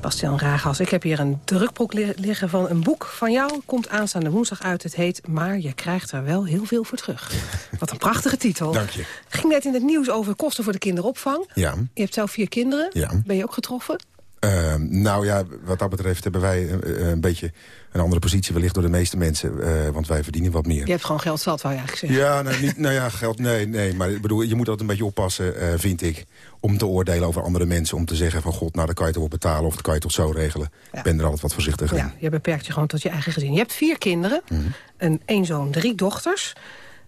Bastiaan Ragas, ik heb hier een drukbroek liggen van een boek van jou. Komt aanstaande woensdag uit. Het heet Maar je krijgt er wel heel veel voor terug. <laughs> Wat een prachtige titel. Dank je. Ging net in het nieuws over kosten voor de kinderopvang. Ja. Je hebt zelf vier kinderen. Ja. Ben je ook getroffen? Ehm, nou ja, wat dat betreft hebben wij uh, een beetje een andere positie wellicht door de meeste mensen. Uh, want wij verdienen wat meer. Je hebt gewoon geld zat, wou je eigenlijk zeggen. Ja, nou, niet, nou ja, geld, nee, nee. Maar ik bedoel, je moet altijd een beetje oppassen, vind ik. Om te oordelen over andere mensen. Om te zeggen van god, nou dan kan je toch wel betalen. Of dat kan je toch zo regelen. Ik ben er altijd wat voorzichtiger in. Ja, je beperkt je gewoon tot je eigen gezin. Je hebt vier kinderen. Mm een, één zoon, drie dochters.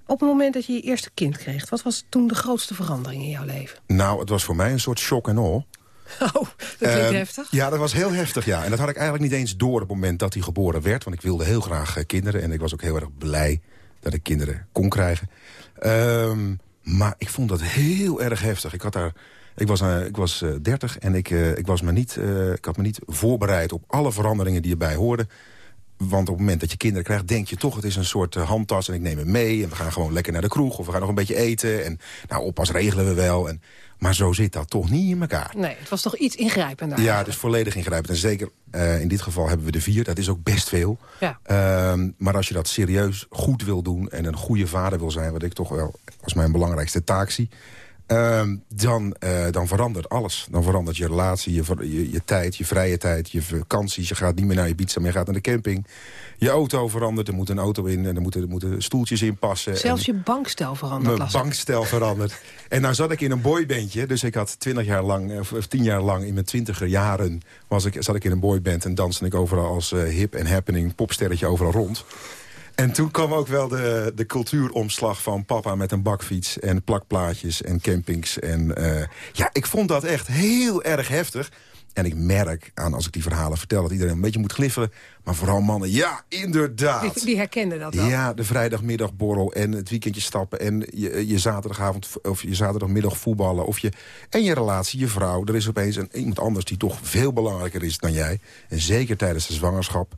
Op het moment dat je je eerste kind kreeg... wat was toen de grootste verandering in jouw leven? Nou, het was voor mij een soort shock en all. <laughs> Oh, dat klinkt uh, heftig. Ja, dat was heel heftig, ja. En dat had ik eigenlijk niet eens door op het moment dat hij geboren werd. Want ik wilde heel graag uh, kinderen. En ik was ook heel erg blij dat ik kinderen kon krijgen. Uh, maar ik vond dat heel erg heftig. Ik, had daar, ik was, uh, ik was 30 en ik, ik, was me niet, ik had me niet voorbereid op alle veranderingen die erbij hoorden. Want op het moment dat je kinderen krijgt, denk je toch... het is een soort handtas en ik neem hem mee... en we gaan gewoon lekker naar de kroeg of we gaan nog een beetje eten... en nou, oppas regelen we wel. En, maar zo zit dat toch niet in elkaar. Nee, het was toch iets ingrijpender. Ja, het is volledig ingrijpend. En zeker uh, in dit geval hebben we de vier. Dat is ook best veel. Ja. Uh, maar als je dat serieus goed wil doen... en een goede vader wil zijn... wat ik toch wel als mijn belangrijkste taak zie... Uh, dan, uh, dan verandert alles. Dan verandert je relatie, je, je, je, tijd, je vrije tijd, je vakanties. Je gaat niet meer naar je pizza, maar je gaat naar de camping. Je auto verandert, er moet een auto in en er moeten, er moeten stoeltjes in passen. Zelfs en je bankstel verandert. Mijn bankstel verandert. <laughs> En nou zat ik in een boybandje, dus ik had twintig jaar lang, of tien jaar lang in mijn twintiger jaren was ik, zat ik in een boyband en danste ik overal als uh, hip en happening popsterretje overal rond. En toen kwam ook wel de, de cultuuromslag van papa met een bakfiets... en plakplaatjes en campings. En uh, ja, ik vond dat echt heel erg heftig. En ik merk aan als ik die verhalen vertel... dat iedereen een beetje moet gliffelen. Maar vooral mannen, ja, inderdaad. Die, die herkenden dat wel. Ja, de vrijdagmiddagborrel en het weekendje stappen... en je, je zaterdagavond of je zaterdagmiddag voetballen. Of je, en je relatie, je vrouw. Er is opeens een, iemand anders die toch veel belangrijker is dan jij. En zeker tijdens de zwangerschap.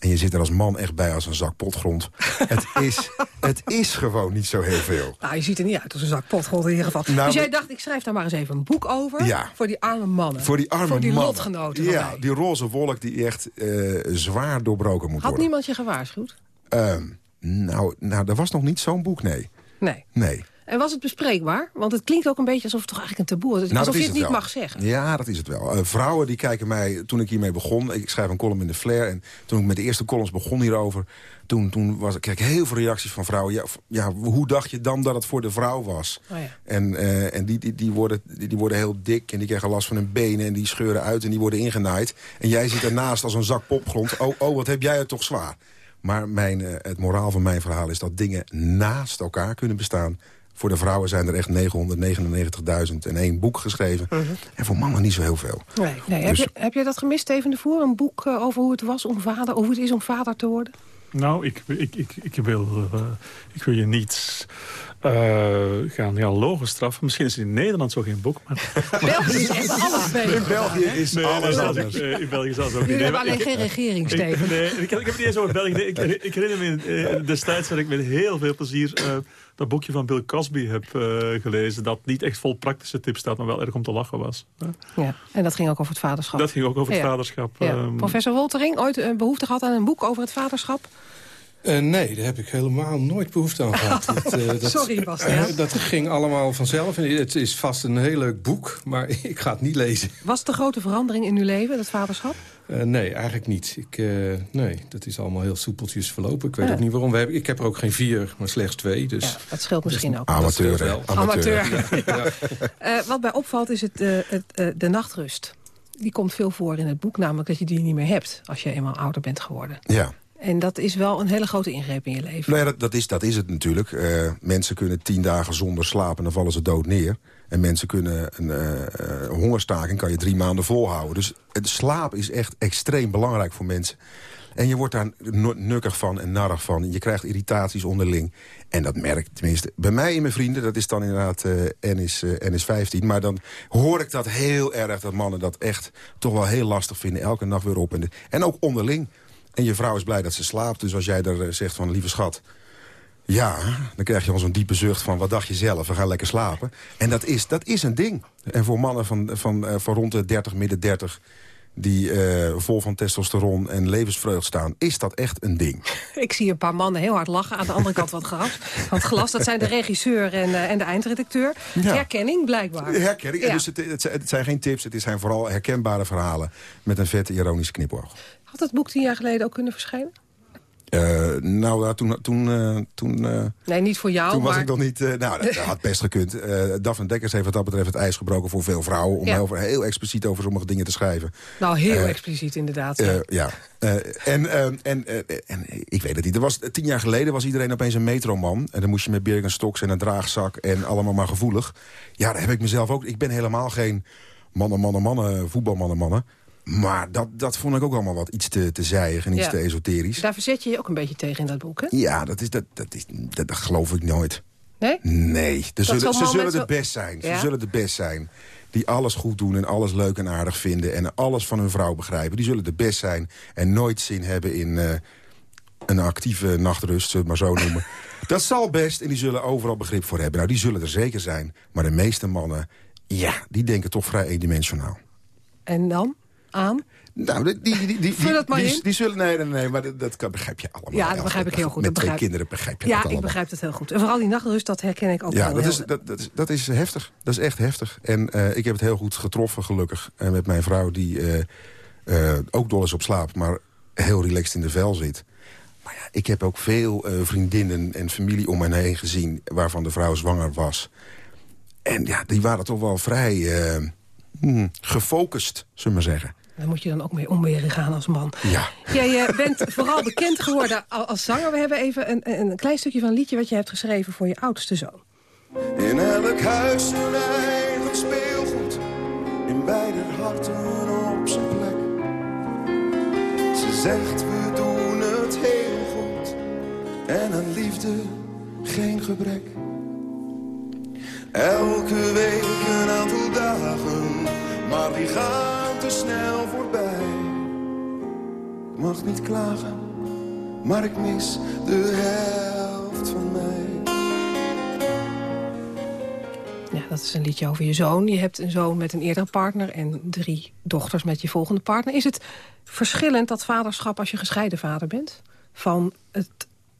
En je zit er als man echt bij als een zak potgrond. het, is, <laughs> het is gewoon niet zo heel veel. Nou, je ziet er niet uit als een zak potgrond in ieder geval. Nou, dus jij dacht, ik schrijf daar maar eens even een boek over... Ja. voor die arme mannen. Voor die arme Voor die mannen. lotgenoten Ja, mij. die roze wolk die echt eh, zwaar doorbroken moet Had worden. niemand je gewaarschuwd? Ehm, nou, nou, er was nog niet zo'n boek, nee. Nee. Nee. En was het bespreekbaar? Want het klinkt ook een beetje alsof het toch eigenlijk een taboe is. Nou, alsof je het niet wel. mag zeggen. Ja, dat is het wel. Eh, vrouwen die kijken mij, toen ik hiermee begon... ik schrijf een column in de Flair... en toen ik met de eerste columns begon hierover... toen, toen was, kreeg ik heel veel reacties van vrouwen. Ja, hoe dacht je dan dat het voor de vrouw was? Oh ja. En, eh, en die, die, die, worden, die, die worden heel dik en die krijgen last van hun benen... en die scheuren uit en die worden ingenaaid. En jij zit ernaast als een zak popgrond. Oh, oh wat heb jij het toch zwaar. Maar mijn, eh, het moraal van mijn verhaal is dat dingen naast elkaar kunnen bestaan... Voor de vrouwen zijn er echt 999.000 en één boek geschreven. En voor mannen niet zo heel veel. Nee, nee. Heb, Dus- je, heb jij dat gemist, Steven de Voer? Een boek eh, over hoe het was om vader, hoe het is om vader te worden? Nou, ik, ik, ik, ik, wil, eh, ik wil je niet eh, gaan ja, logen straffen. Misschien is het in Nederland zo geen boek. Maar... <laughs> België is echt alles beter. In België is Nee, alles nee, anders. nee, in België zelfs ook niet. Jullie Nee, hebben alleen ik- geen regering, ik- Steven. nee, ik, heb, ik heb het niet eens over België. Nee, ik, ik herinner me destijds dat ik met heel veel plezier... eh, dat boekje van Bill Cosby heb eh, gelezen... dat niet echt vol praktische tips staat, maar wel erg om te lachen was. Ja, en dat ging ook over het vaderschap. Dat ging ook over het Ja. vaderschap. Ja. ehm. Professor Woltering, ooit een behoefte gehad aan een boek over het vaderschap? Eh, nee, daar heb ik helemaal nooit behoefte aan gehad. <laughs> Dat, eh, dat, Sorry, Bastiaan. <laughs> eh, dat ging allemaal vanzelf. En het is vast een heel leuk boek, maar <laughs> ik ga het niet lezen. Was het een grote verandering in uw leven, dat vaderschap? Eh, nee, eigenlijk niet. Ik, eh, nee, dat is allemaal heel soepeltjes verlopen. Ik weet Ja. ook niet waarom. We hebben, ik heb er ook geen vier, maar slechts twee. Dus Ja, dat scheelt misschien ook. Amateur, wel. Amateur. Amateur. <laughs> Eh, wat mij opvalt is het, eh, het, eh, de nachtrust. Die komt veel voor in het boek, namelijk dat je die niet meer hebt... als je eenmaal ouder bent geworden. Ja. En dat is wel een hele grote ingreep in je leven. Nou ja, dat, dat, is, dat is het natuurlijk. Eh, mensen kunnen tien dagen zonder slapen en dan vallen ze dood neer. En mensen kunnen een eh, hongerstaking kan je drie maanden volhouden. Dus het slaap is echt extreem belangrijk voor mensen. En je wordt daar nu- nukkig van en narrig van. Je krijgt irritaties onderling. En dat merkt tenminste bij mij en mijn vrienden. Dat is dan inderdaad eh NS, eh, NS 15. Maar dan hoor ik dat heel erg. Dat mannen dat echt toch wel heel lastig vinden. Elke nacht weer op. En, en ook onderling. En je vrouw is blij dat ze slaapt. Dus als jij er eh, zegt van lieve schat... Ja, dan krijg je al zo'n diepe zucht van... wat dacht je zelf, we gaan lekker slapen. En dat is, dat is een ding. En voor mannen van, van, eh, van rond de 30, midden 30... die eh, vol van testosteron en levensvreugd staan... is dat echt een ding. <laughs> Ik zie een paar mannen heel hard lachen. Aan de andere kant het glas. Van het glas dat zijn de regisseur en, en de eindredacteur. Ja. Herkenning, blijkbaar. Herkenning. Ja. Dus het, het, het zijn geen tips, het zijn vooral herkenbare verhalen... met een vette ironische knipoog. Had het boek tien jaar geleden ook kunnen verschijnen? Eh, nou, ja, toen... toen, eh, toen eh, Nee, niet voor jou, Toen was ik nog niet... nou, dat, dat had best gekund. Daphne Dekkers heeft wat dat betreft het ijs gebroken voor veel vrouwen... om Ja. heel, heel expliciet over sommige dingen te schrijven. Nou, heel expliciet inderdaad. Ja. en, en, en ik weet het niet. Er was, tien jaar geleden was iedereen opeens een metroman. En dan moest je met Birkenstocks en een draagzak en allemaal maar gevoelig. Ja, daar heb ik mezelf ook... Ik ben helemaal geen mannen, mannen, mannen, voetbalmannen, mannen. Maar dat, dat vond ik ook allemaal wat iets te, te zijig en iets Ja. te esoterisch. Daar verzet je je ook een beetje tegen in dat boek, hè? Ja, dat, is, dat, dat, is, dat, dat geloof ik nooit. Nee? Nee, er zullen, ze zullen de best zijn. Ze zullen de best zijn. Die alles goed doen en alles leuk en aardig vinden... en alles van hun vrouw begrijpen. Die zullen de best zijn en nooit zin hebben in eh, een actieve nachtrust, zullen we het maar zo noemen. <laughs> Dat zal best en die zullen overal begrip voor hebben. Nou, die zullen er zeker zijn. Maar de meeste mannen, ja, die denken toch vrij eendimensionaal. En dan? Aan? Nou, die, die, die, die, Vul dat maar die, in. die zullen... Nee, nee, nee, maar dat, dat kan- begrijp je allemaal. Ja, dat begrijp ik heel goed. Met twee begrijp... kinderen begrijp je Ja, dat ik allemaal. begrijp het heel goed. En vooral die nachtrust, dat herken ik ook Ja, wel dat heel is, dat, dat, is, dat is heftig. Dat is echt heftig. En eh, ik heb het heel goed getroffen, gelukkig. En met mijn vrouw, die eh, eh, ook dol is op slaap... maar heel relaxed in de vel zit. Maar ja, ik heb ook veel eh, vriendinnen en familie om me heen gezien... waarvan de vrouw zwanger was. En ja, die waren toch wel vrij eh, hmm, gefocust, zullen we maar zeggen. Daar moet je dan ook mee omweren gaan als man. Ja. Jij eh, bent vooral bekend geworden al- als zanger. We hebben even een, een klein stukje van een liedje wat je hebt geschreven voor je oudste zoon. In elk huis een eigen speelgoed, in beide harten op zijn plek. Ze zegt we doen het heel goed en aan liefde geen gebrek. Elke week een aantal dagen, maar die gaan te snel voorbij. Ik mag niet klagen, maar ik mis de helft van mij. Ja, dat is een liedje over je zoon. Je hebt een zoon met een eerdere partner en drie dochters met je volgende partner. Is het verschillend dat vaderschap als je gescheiden vader bent? Van het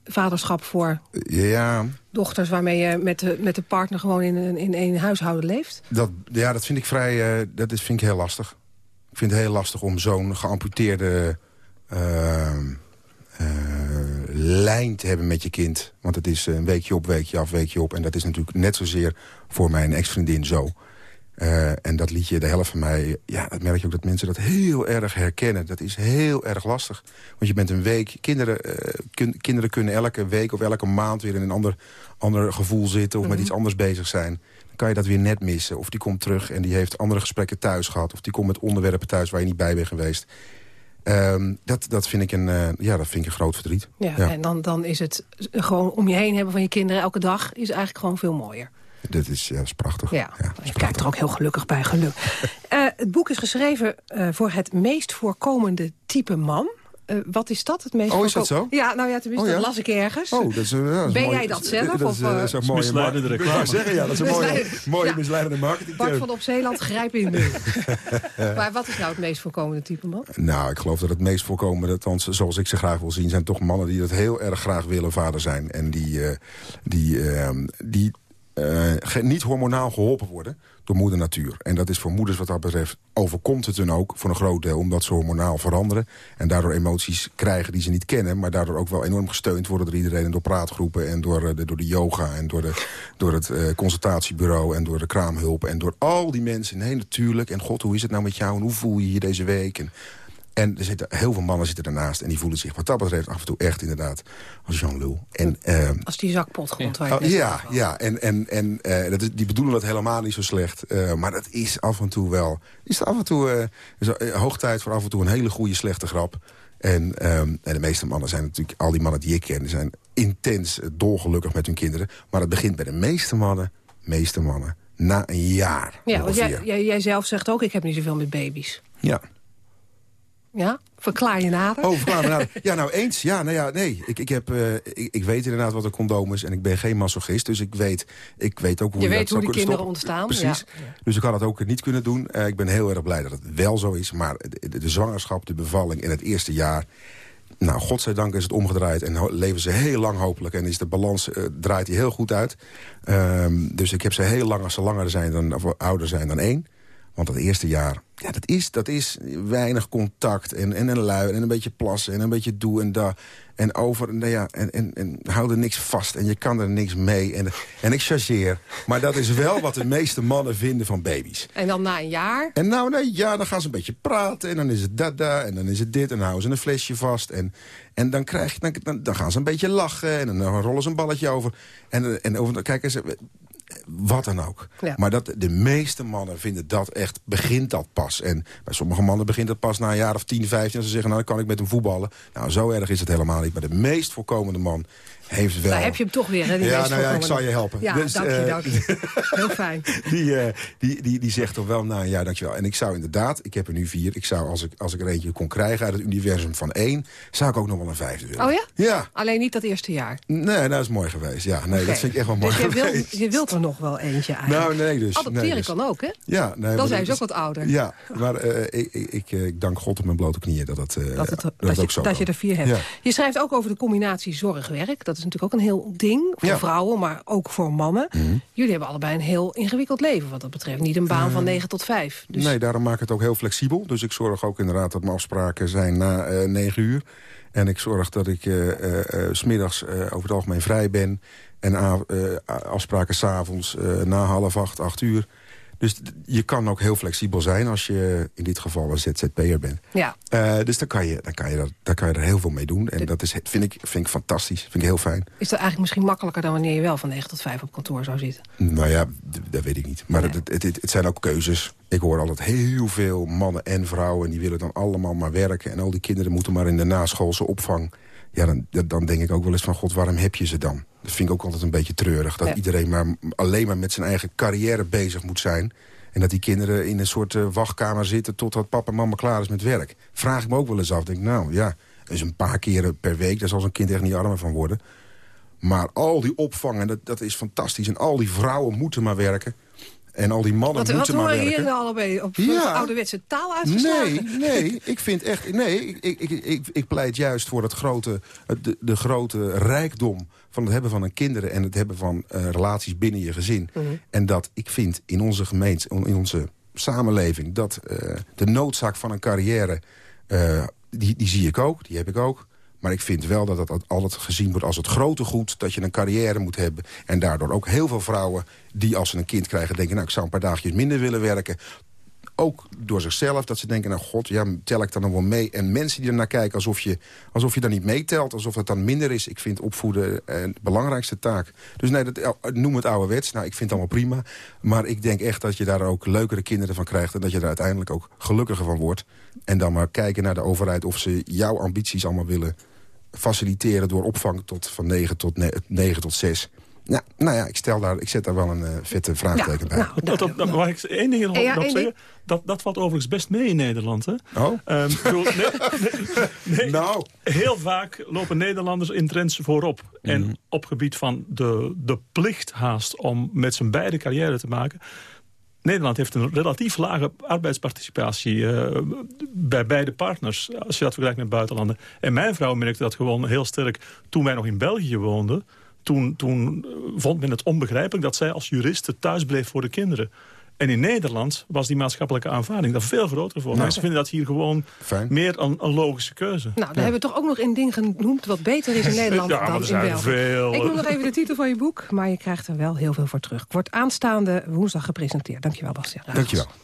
vaderschap voor ja. dochters waarmee je met de, met de partner gewoon in een, in een huishouden leeft? Dat, ja, dat vind ik vrij, uh, dat is, vind ik heel lastig. Ik vind het heel lastig om zo'n geamputeerde uh, uh, lijn te hebben met je kind. Want het is een weekje op, weekje af, weekje op. En dat is natuurlijk net zozeer voor mijn ex-vriendin zo. Uh, en dat liedje, de helft van mij, ja, dat merk je ook dat mensen dat heel erg herkennen. Dat is heel erg lastig. Want je bent een week, kinderen, uh, kun, kinderen kunnen elke week of elke maand weer in een ander, ander gevoel zitten... of mm -hmm. met iets anders bezig zijn. Dan kan je dat weer net missen. Of die komt terug en die heeft andere gesprekken thuis gehad. Of die komt met onderwerpen thuis waar je niet bij bent geweest. Um, dat, dat, vind ik een, uh, ja, dat vind ik een groot verdriet. Ja, ja, en dan, dan is het gewoon om je heen hebben van je kinderen elke dag... is eigenlijk gewoon veel mooier. Dat is, ja, dat is prachtig. Ja, ja je kijkt er ook heel gelukkig bij, geluk. uh, <laughs> het boek is geschreven uh, voor het meest voorkomende type man. Uh, wat is dat? Het meest oh, is dat zo? Ja, nou ja, tenminste, oh, ja? dat las ik ergens. Oh, dat is, ja, dat is ben mooi, jij dat zelf? Dat is, uh, of, uh, mooie misleidende reclame. Ik zeggen, ja, dat is een mooie, mooie ja. misleidende marketing. Bart van op Zeeland, grijp in nu. <laughs> maar wat is nou het meest voorkomende type man? Nou, ik geloof dat het meest voorkomende, althans, zoals ik ze graag wil zien... zijn toch mannen die dat heel erg graag willen vader zijn. En die, die, die uh, niet hormonaal geholpen worden door moeder natuur. En dat is voor moeders wat dat betreft overkomt het hun ook voor een groot deel... omdat ze hormonaal veranderen en daardoor emoties krijgen die ze niet kennen... maar daardoor ook wel enorm gesteund worden door iedereen... en door praatgroepen en door de, door de yoga en door, de, door het uh, consultatiebureau... en door de kraamhulp en door al die mensen. Nee, natuurlijk. En god, hoe is het nou met jou en hoe voel je je deze week? En, en er zitten, heel veel mannen zitten ernaast en die voelen zich wat dat betreft af en toe echt inderdaad als Jean Lul. En, uh, als die zakpotgrond ja. Oh, ja, ja, en, en, en uh, dat is, die bedoelen dat helemaal niet zo slecht. Uh, maar dat is af en toe wel... Is af en toe is hoog tijd voor af en toe een hele goede slechte grap. En, um, en de meeste mannen zijn natuurlijk... Al die mannen die ik ken zijn intens dolgelukkig met hun kinderen. Maar het begint bij de meeste mannen, meeste mannen, na een jaar. Ja, want jij, jij, jij zelf zegt ook, ik heb niet zoveel met baby's. Ja. Ja? Verklaar je nader? Oh, verklaar me nader. <laughs> Ja, nou eens. Ja, nou ja, nee. Ik, ik, heb, uh, ik, ik weet inderdaad wat een condoom is en ik ben geen masochist. Dus ik weet, ik weet ook hoe je, je weet dat hoe die kinderen stoppen. ontstaan. Precies. Ja. Dus ik had het ook niet kunnen doen. Uh, ik ben heel erg blij dat het wel zo is. Maar de, de, de zwangerschap, de bevalling in het eerste jaar... Nou, godzijdank is het omgedraaid en leven ze heel lang hopelijk. En is de balans uh, draait die heel goed uit. Um, dus ik heb ze heel lang als ze langer zijn dan, of ouder zijn dan één. Want dat eerste jaar, ja, dat is, dat is weinig contact en, en een lui en een beetje plassen en een beetje doe en da. En over, nou ja, en, en, en hou er niks vast en je kan er niks mee. En, en ik chargeer. Maar dat is wel wat de meeste mannen vinden van baby's. En dan na een jaar? En nou, nou ja, dan gaan ze een beetje praten en dan is het dada en dan is het dit en dan houden ze een flesje vast. En, en dan, krijg je, dan, dan gaan ze een beetje lachen en dan rollen ze een balletje over. En, en over, kijk eens, wat dan ook. Ja. Maar dat, de meeste mannen vinden dat echt, begint dat pas. En bij sommige mannen begint dat pas na een jaar of 10, 15. En ze zeggen, nou dan kan ik met hem voetballen. Nou, zo erg is het helemaal niet. Maar de meest voorkomende man heeft wel... Daar heb je hem toch weer, hè? Die ja, nou ja, ik zal je helpen. Ja, dus, dank je, uh, dank je. <laughs> Heel fijn. Die, uh, die, die, die zegt toch wel, nou ja, dankjewel. En ik zou inderdaad, ik heb er nu vier... Ik zou, als ik, als ik er eentje kon krijgen uit het universum van één... zou ik ook nog wel een vijfde willen. Oh ja? Ja. Alleen niet dat eerste jaar? Nee, dat is mooi geweest. Ja, nee, okay. dat vind ik echt wel mooi dus je geweest. Wilt, je wilt er nog wel eentje eigenlijk? Nou, nee dus. Adopteren nee, dus. kan ook, hè? Ja. Nee, Dan zijn ze ook wat ouder. Ja, maar uh, ik, ik, ik, dank God op mijn blote knieën dat dat, uh, dat, het, dat, dat, dat je, ook zo Dat kan. je er vier hebt. Ja. Je schrijft ook over de combinatie zorg-werk. Dat is natuurlijk ook een heel ding voor Ja. vrouwen, maar ook voor mannen. Mhm. Jullie hebben allebei een heel ingewikkeld leven wat dat betreft. Niet een baan van 9 tot 5. Dus Nee, daarom maak ik het ook heel flexibel. Dus ik zorg ook inderdaad dat mijn afspraken zijn na eh, negen uur. En ik zorg dat ik eh eh, eh, smiddags eh, over het algemeen vrij ben. En eh, afspraken s'avonds eh na half acht, acht uur. Dus je kan ook heel flexibel zijn als je in dit geval een ZZP'er bent. ja. Eh, dus dan kan, je, dan, kan je dat, dan kan je er heel veel mee doen. En dat is, vind, ik, vind ik fantastisch. Vind ik heel fijn. is dat eigenlijk misschien makkelijker dan wanneer je wel van 9 tot 5 op kantoor zou zitten? Nou ja, dat weet ik niet. Maar het, het, het, het zijn ook keuzes. Ik hoor altijd heel veel mannen en vrouwen... die willen dan allemaal maar werken. En al die kinderen moeten maar in de naschoolse opvang. Ja, dan, dan denk ik ook wel eens van... God, waarom heb je ze dan? Dat vind ik ook altijd een beetje treurig. Dat Ja. iedereen maar alleen maar met zijn eigen carrière bezig moet zijn. En dat die kinderen in een soort eh, wachtkamer zitten... totdat papa en mama klaar is met werk. Vraag ik me ook wel eens af. Denk, nou ja, Dus een paar keren per week, daar zal zo'n kind echt niet armer van worden. Maar al die opvang, dat, dat is fantastisch. En al die vrouwen moeten maar werken. En al die mannen wat, moeten wat maar werken. Wat hoor je hier nou allebei op ouderwetse taal uitgeslagen? Nee, nee, ik vind echt... Nee, ik, ik, ik, ik pleit juist voor het grote, de, de grote rijkdom van het hebben van een kinderen... en het hebben van uh, relaties binnen je gezin. Mhm. En dat ik vind in onze gemeente, in onze samenleving... dat uh, de noodzaak van een carrière, uh, die, die zie ik ook, die heb ik ook... Maar ik vind wel dat dat altijd gezien wordt als het grote goed... dat je een carrière moet hebben. En daardoor ook heel veel vrouwen die als ze een kind krijgen... denken, nou, ik zou een paar dagjes minder willen werken. Ook door zichzelf, dat ze denken, nou god, ja, tel ik dan nog wel mee? En mensen die ernaar kijken alsof je, alsof je dan niet meetelt... alsof het dan minder is. Ik vind opvoeden uh, de belangrijkste taak. Dus nee, dat, noem het ouderwets. Nou, ik vind het allemaal prima. Maar ik denk echt dat je daar ook leukere kinderen van krijgt... en dat je er uiteindelijk ook gelukkiger van wordt. En dan maar kijken naar de overheid of ze jouw ambities allemaal willen faciliteren door opvang tot, van 9 tot, 9 tot 6. Nou, nou ja, ik, stel daar, ik zet daar wel een uh, vette vraagteken ja, bij. Nou, dat, dat, dat, mag ik één ding erop, ja, erop één zeggen? Dat, dat valt overigens best mee in Nederland. Hè? Oh? Um, bedoel, nee, nee, nee, nou. Heel vaak lopen Nederlanders in trends voorop. En Mhm. op gebied van de, de plicht haast om met z'n beide carrière te maken... Nederland heeft een relatief lage arbeidsparticipatie uh, bij beide partners. Als je dat vergelijkt met buitenlanden. En mijn vrouw merkte dat gewoon heel sterk toen wij nog in België woonden. Toen, toen vond men het onbegrijpelijk dat zij als juriste thuis bleef voor de kinderen. En in Nederland was die maatschappelijke aanvaarding daar veel groter voor. Nou. Mensen vinden dat hier gewoon Fijn. meer een, een logische keuze. Nou, dan hebben we toch ook nog een ding genoemd wat beter is in <laughs> Nederland Ja, maar dan in België. veel- Ik noem nog even de titel van je boek, maar je krijgt er wel heel veel voor terug. Wordt aanstaande woensdag gepresenteerd. Dankjewel, Bastiaan. Ragels. Dankjewel.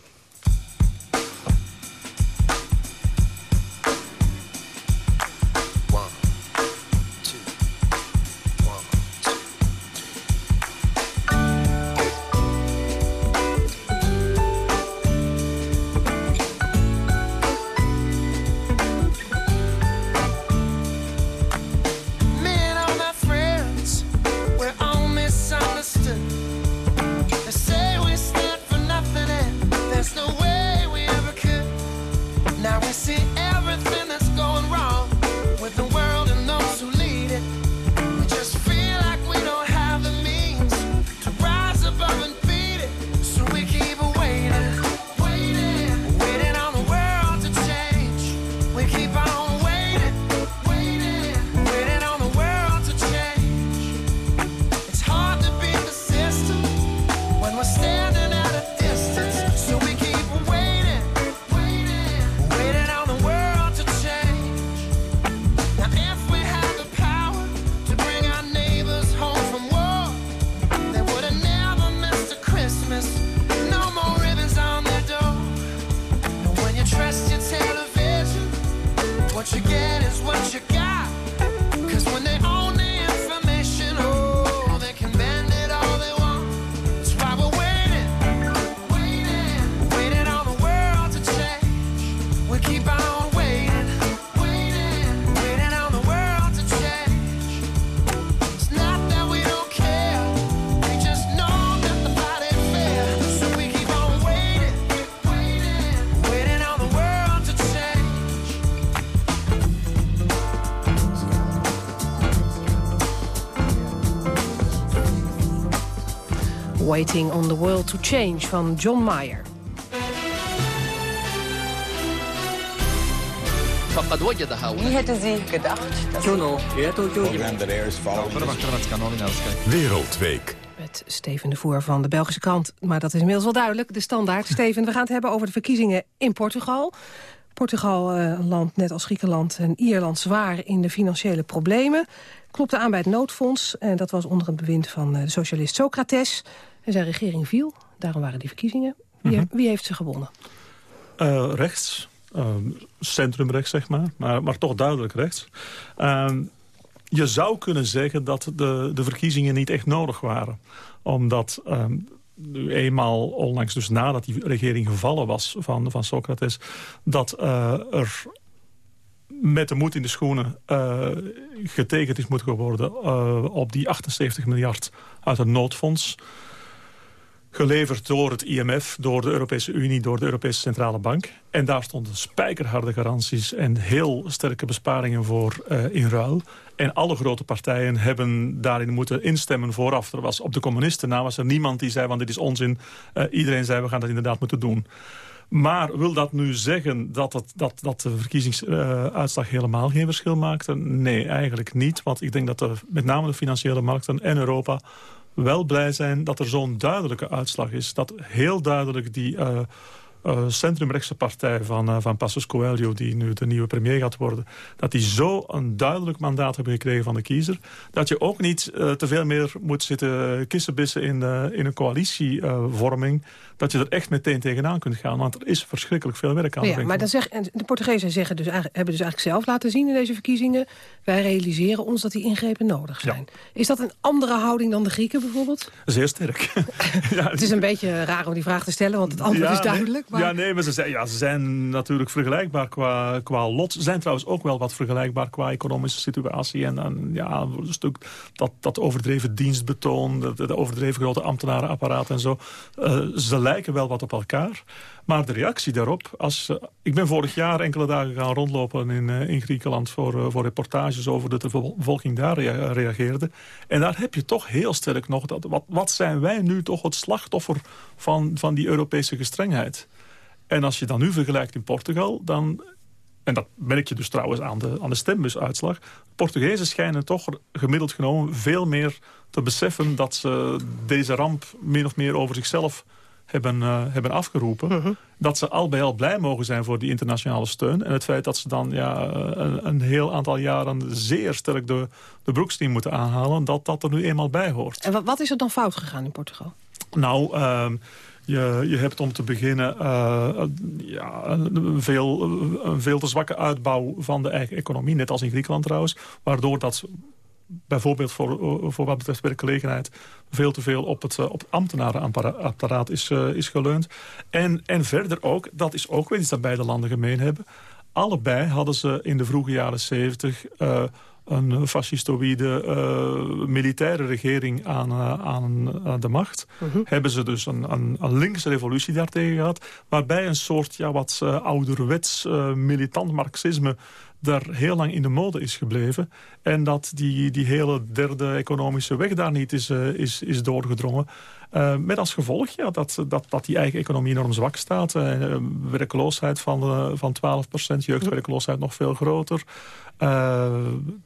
Waiting on the World to Change van John Mayer. Wereldweek. Met Steven de Voer van de Belgische krant. Maar dat is inmiddels wel duidelijk, de standaard. <laughs> Steven, we gaan het hebben over de verkiezingen in Portugal. Portugal, eh, een land net als Griekenland en Ierland, zwaar in de financiële problemen. Klopte aan bij het noodfonds. En dat was onder het bewind van eh, de socialist Socrates. En zijn regering viel. Daarom waren die verkiezingen. Wie, Mhm. wie heeft ze gewonnen? Eh, rechts, uh, centrumrechts zeg maar, maar, maar toch duidelijk rechts. Ehm, je zou kunnen zeggen dat de, de verkiezingen niet echt nodig waren. Omdat ehm, nu eenmaal onlangs, dus nadat die regering gevallen was van, van Socrates... dat eh, er met de moed in de schoenen eh, getekend is moeten worden... op die 78 miljard uit het noodfonds geleverd door het IMF, door de Europese Unie, door de Europese Centrale Bank. En daar stonden spijkerharde garanties en heel sterke besparingen voor uh, in ruil. En alle grote partijen hebben daarin moeten instemmen vooraf. Er was op de communisten na was er niemand die zei, want dit is onzin. Uh, iedereen zei, we gaan dat inderdaad moeten doen. Maar wil dat nu zeggen dat, het, dat, dat de verkiezingsuitslag helemaal geen verschil maakte? Nee, eigenlijk niet. Want ik denk dat de, met name de financiële markten en Europa wel blij zijn dat er zo'n duidelijke uitslag is. Dat heel duidelijk die uh, uh, centrumrechtse partij van, uh, van Passos Coelho... die nu de nieuwe premier gaat worden... dat die zo een duidelijk mandaat hebben gekregen van de kiezer... dat je ook niet te veel meer moet zitten kissenbissen in, in een coalitievorming dat je er echt meteen tegenaan kunt gaan. Want er is verschrikkelijk veel werk aan. Ja, maar dan zeg, de Portugezen zeggen dus, hebben dus eigenlijk zelf laten zien in deze verkiezingen... wij realiseren ons dat die ingrepen nodig zijn. Is dat een andere houding dan de Grieken bijvoorbeeld? Zeer sterk. <laughs> ja, <laughs> het is een beetje raar om die vraag te stellen, want het antwoord is duidelijk. Maar... Ja, nee, maar ze zijn, ja, ze zijn natuurlijk vergelijkbaar qua, qua lot. Ze zijn trouwens ook wel wat vergelijkbaar qua economische situatie. En, en ja, een stuk dat, dat overdreven dienstbetoon, de, de overdreven grote ambtenarenapparaat en zo. Uh, ze lijken wel wat op elkaar. Maar de reactie daarop... Als, uh, ik ben vorig jaar enkele dagen gaan rondlopen in, uh, in Griekenland... Voor, voor reportages over de bevolking daar rea reageerde. En daar heb je toch heel sterk nog... Dat, wat, wat zijn wij nu toch het slachtoffer van, van die Europese gestrengheid? En als je dan nu vergelijkt in Portugal... dan en dat merk je dus trouwens aan de, aan de stembusuitslag... Portugezen schijnen toch gemiddeld genomen veel meer te beseffen... dat ze deze ramp min of meer over zichzelf hebben, uh, hebben afgeroepen... Uh -huh. dat ze al bij al blij mogen zijn voor die internationale steun. En het feit dat ze dan ja, een, een heel aantal jaren zeer sterk de, de broeksteam moeten aanhalen... dat dat er nu eenmaal bij hoort. En wat, wat is er dan fout gegaan in Portugal? Nou... Uh, je, je hebt om te beginnen uh, ja, een, veel, een veel te zwakke uitbouw van de eigen economie. Net als in Griekenland trouwens. Waardoor dat bijvoorbeeld voor, voor wat betreft werkgelegenheid... veel te veel op het, op het ambtenarenapparaat is, is geleund. En, en verder ook, dat is ook wel iets dat beide landen gemeen hebben... allebei hadden ze in de vroege jaren zeventig... een fascistoïde uh, militaire regering aan, uh, aan, de macht. -huh. Hebben ze dus een, een, een, linkse revolutie daartegen gehad. Waarbij een soort ja, wat ouderwets militant marxisme daar heel lang in de mode is gebleven. En dat die, die hele derde economische weg daar niet is, uh, is, is doorgedrongen. Uh, met als gevolg ja, dat, dat, dat die eigen economie enorm zwak staat. Uh, werkloosheid van, van 12% jeugdwerkloosheid nog veel groter.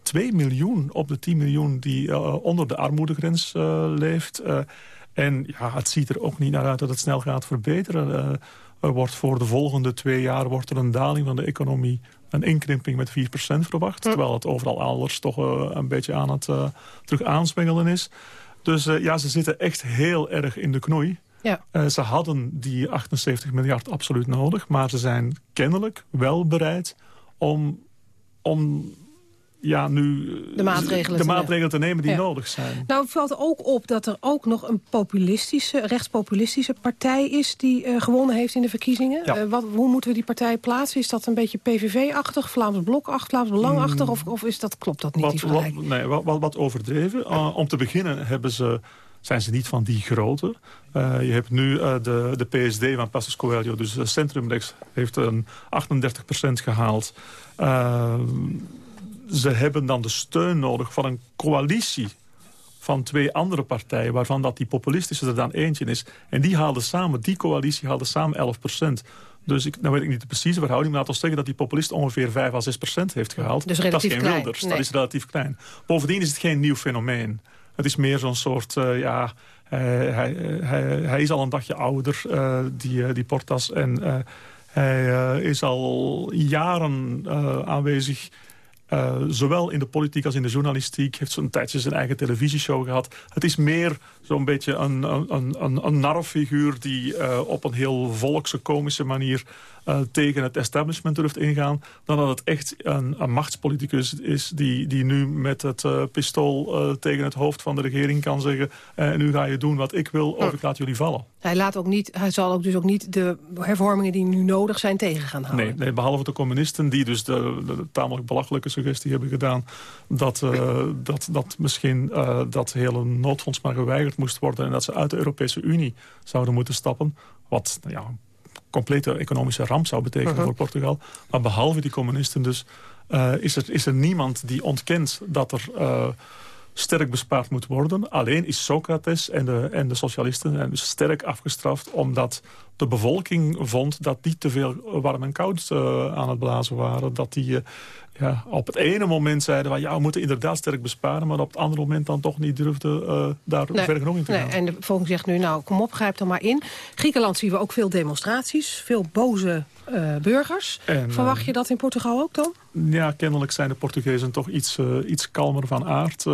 2 miljoen op de 10 miljoen die onder de armoedegrens leeft. en ja, het ziet er ook niet naar uit dat het snel gaat verbeteren. er wordt voor de volgende twee jaar wordt er een daling van de economie een inkrimping met 4% verwacht. Terwijl het overal elders toch uh, een beetje aan het uh, terug aanswengelen is. Dus uh, ja, ze zitten echt heel erg in de knoei. Ja. ze hadden die 78 miljard absoluut nodig. Maar ze zijn kennelijk wel bereid om, om ja, nu de maatregelen, de te, maatregelen te nemen die ja. nodig zijn. Nou, het valt ook op dat er ook nog een populistische, rechtspopulistische partij is... die uh, gewonnen heeft in de verkiezingen. Ja. Uh, wat, hoe moeten we die partij plaatsen? Is dat een beetje PVV-achtig, Vlaams Blok-achtig, Vlaams Belang-achtig? Mm. Of, of is dat, klopt dat niet, wat? Wat, nee, wat, wat overdreven. Uh, om te beginnen hebben ze zijn ze niet van die grootte. Uh, je hebt nu uh, de, de PSD van Passos Coelho, dus de centrumrechts, heeft een 38% gehaald. Uh, ze hebben dan de steun nodig van een coalitie van twee andere partijen... waarvan dat die populistische er dan eentje is. En die haalden samen, die coalitie haalde samen 11% dus ik, nou weet ik niet de precieze verhouding... maar laten we zeggen dat die populist ongeveer 5 à 6 procent heeft gehaald. Dus dat is geen klein. Wilders, nee. dat is relatief klein. Bovendien is het geen nieuw fenomeen. Het is meer zo'n soort, uh, ja... Uh, hij, hij, hij, is al een dagje ouder, die, die Portas. En hij is al jaren aanwezig uh, zowel in de politiek als in de journalistiek. Heeft zo'n tijdje zijn eigen televisieshow gehad. Het is meer zo'n beetje een, een, een, een narfiguur... die uh, op een heel volkse, komische manier... Uh, tegen het establishment durft ingaan... dan dat het echt een, een machtspoliticus is... die, die nu met het pistool tegen het hoofd van de regering kan zeggen... nu ga je doen wat ik wil of ik laat jullie vallen. Hij, laat ook niet, hij zal ook dus ook niet de hervormingen die nu nodig zijn tegen gaan houden. Nee, nee behalve de communisten die dus de, de, de tamelijk belachelijke suggestie hebben gedaan... dat, dat, dat misschien dat hele noodfonds maar geweigerd moest worden... en dat ze uit de Europese Unie zouden moeten stappen. Wat nou ja, complete economische ramp zou betekenen uh-huh. voor Portugal. Maar behalve die communisten dus... is, er, is er niemand die ontkent dat er sterk bespaard moet worden. Alleen is Socrates en de, en de socialisten dus sterk afgestraft... omdat de bevolking vond dat die te veel warm en koud uh, aan het blazen waren. Dat die uh, ja, op het ene moment zeiden... Van, ja, we moeten inderdaad sterk besparen... maar op het andere moment dan toch niet durfden uh, daar nee, verder genoeg in te gaan. Nee, en de bevolking zegt nu, nou, kom op, grijp er maar in. Griekenland zien we ook veel demonstraties, veel boze burgers. Verwacht je dat in Portugal ook dan? Ja, kennelijk zijn de Portugezen toch iets, uh, iets kalmer van aard.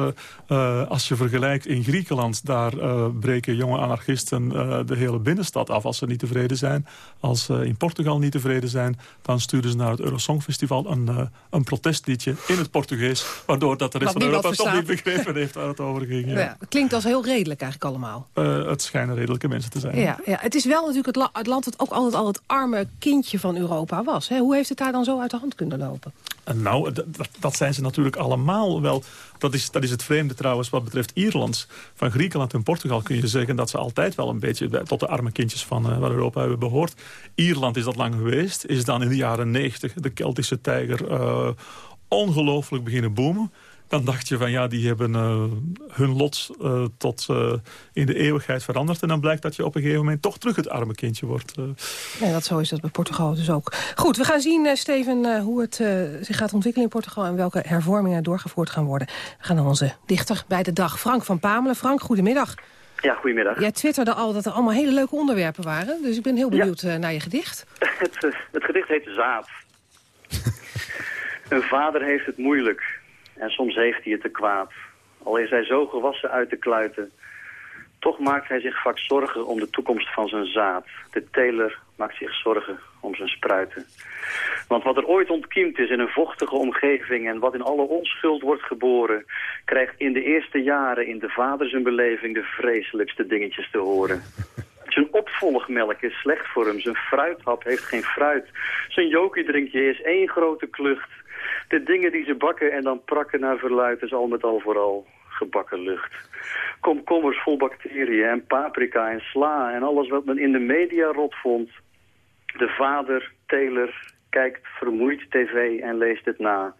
Uh, als je vergelijkt in Griekenland, daar breken jonge anarchisten de hele binnenstad af als ze niet tevreden zijn. Als ze in Portugal niet tevreden zijn, dan sturen ze naar het Eurosongfestival een, een protestliedje in het Portugees. Waardoor dat de rest van Europa toch niet begrepen heeft waar het over ging. Ja. Ja, klinkt als heel redelijk eigenlijk allemaal. het schijnen redelijke mensen te zijn. Ja, ja. Het is wel natuurlijk het, het land dat ook altijd al het arme kindje van Europa was. Hè? Hoe heeft het daar dan zo uit de hand kunnen lopen? Nou, dat zijn ze natuurlijk allemaal wel. Dat is, dat is het vreemde trouwens wat betreft Ierland. Van Griekenland en Portugal kun je zeggen dat ze altijd wel een beetje tot de arme kindjes van, uh, Europa hebben behoord. Ierland is dat lang geweest. Is dan in de jaren negentig de Keltische tijger uh, ongelooflijk beginnen boomen dan dacht je van ja, die hebben uh, hun lot uh, tot uh, in de eeuwigheid veranderd. En dan blijkt dat je op een gegeven moment toch terug het arme kindje wordt. Ja, dat zo is dat bij Portugal dus ook. Goed, we gaan zien, Steven, hoe het zich gaat ontwikkelen in Portugal... en welke hervormingen doorgevoerd gaan worden. We gaan naar onze dichter bij de dag, Frank van Pamelen. Frank, goedemiddag. Ja, goedemiddag. Jij twitterde al dat er allemaal hele leuke onderwerpen waren. Dus ik ben heel benieuwd naar je gedicht. <laughs> het, het gedicht heet Zaad. <laughs> een vader heeft het moeilijk en soms heeft hij het te kwaad. Al is hij zo gewassen uit de kluiten. Toch maakt hij zich vaak zorgen om de toekomst van zijn zaad. De teler maakt zich zorgen om zijn spruiten. Want wat er ooit ontkiemd is in een vochtige omgeving... en wat in alle onschuld wordt geboren... krijgt in de eerste jaren in de vader zijn beleving... de vreselijkste dingetjes te horen. <laughs> Zijn opvolgmelk is slecht voor hem. Zijn fruithap heeft geen fruit. Zijn jokie-drinkje is één grote klucht de dingen die ze bakken en dan prakken naar verluid is al met al vooral gebakken lucht. Komkommers vol bacteriën en paprika en sla en alles wat men in de media rot vond. De vader, teler, kijkt vermoeid tv en leest het na.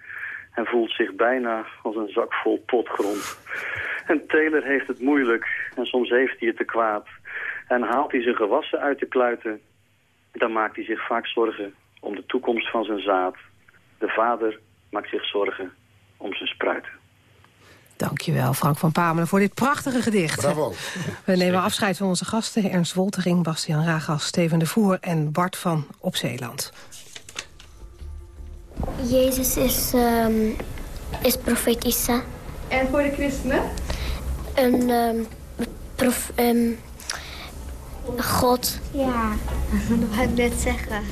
En voelt zich bijna als een zak vol potgrond. En teler heeft het moeilijk en soms heeft hij het te kwaad. En haalt hij zijn gewassen uit de kluiten, dan maakt hij zich vaak zorgen om de toekomst van zijn zaad. De vader maakt zich zorgen om zijn spruiten. Dankjewel, Frank van Pamelen, voor dit prachtige gedicht. Bravo. <laughs> We nemen afscheid van onze gasten. Ernst Woltering, Bastiaan Ragas, Steven de Voer en Bart van Opzeeland. Jezus is, um, is profeet Isa. En voor de christenen? Een um, prof, um, God. Ja, dat wou ik net zeggen.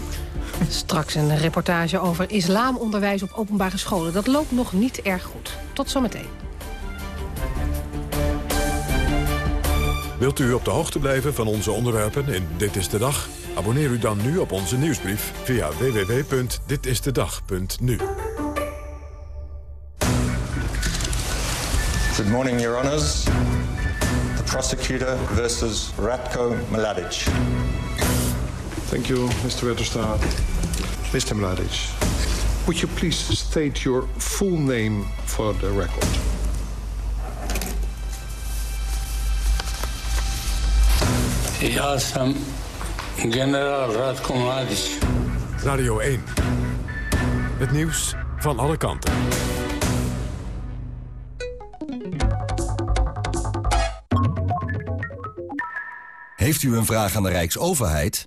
Straks een reportage over islamonderwijs op openbare scholen. Dat loopt nog niet erg goed. Tot zometeen. Wilt u op de hoogte blijven van onze onderwerpen in Dit is de Dag? Abonneer u dan nu op onze nieuwsbrief via www.ditistedag.nu. Good morning, Your Honours. The prosecutor versus Ratko Mladic. Thank you, Mr. Wetterstaat. Mr. Mladic, would you please state your full name for the record? Ja sam generaal Radko Mladic. Radio 1. Het nieuws van alle kanten. Heeft u een vraag aan de Rijksoverheid?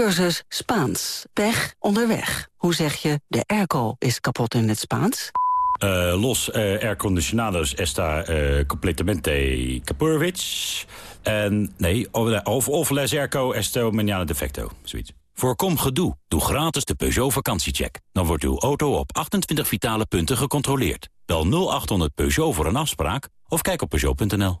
Cursus Spaans. Pech onderweg. Hoe zeg je de airco is kapot in het Spaans? los air condicionados esta completamente Kapurovic. En nee, of, of les airco esto mañana defecto, zoiets. Voorkom gedoe. Doe gratis de Peugeot vakantiecheck. Dan wordt uw auto op 28 vitale punten gecontroleerd. Bel 0800 Peugeot voor een afspraak of kijk op Peugeot.nl.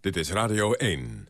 Dit is Radio 1.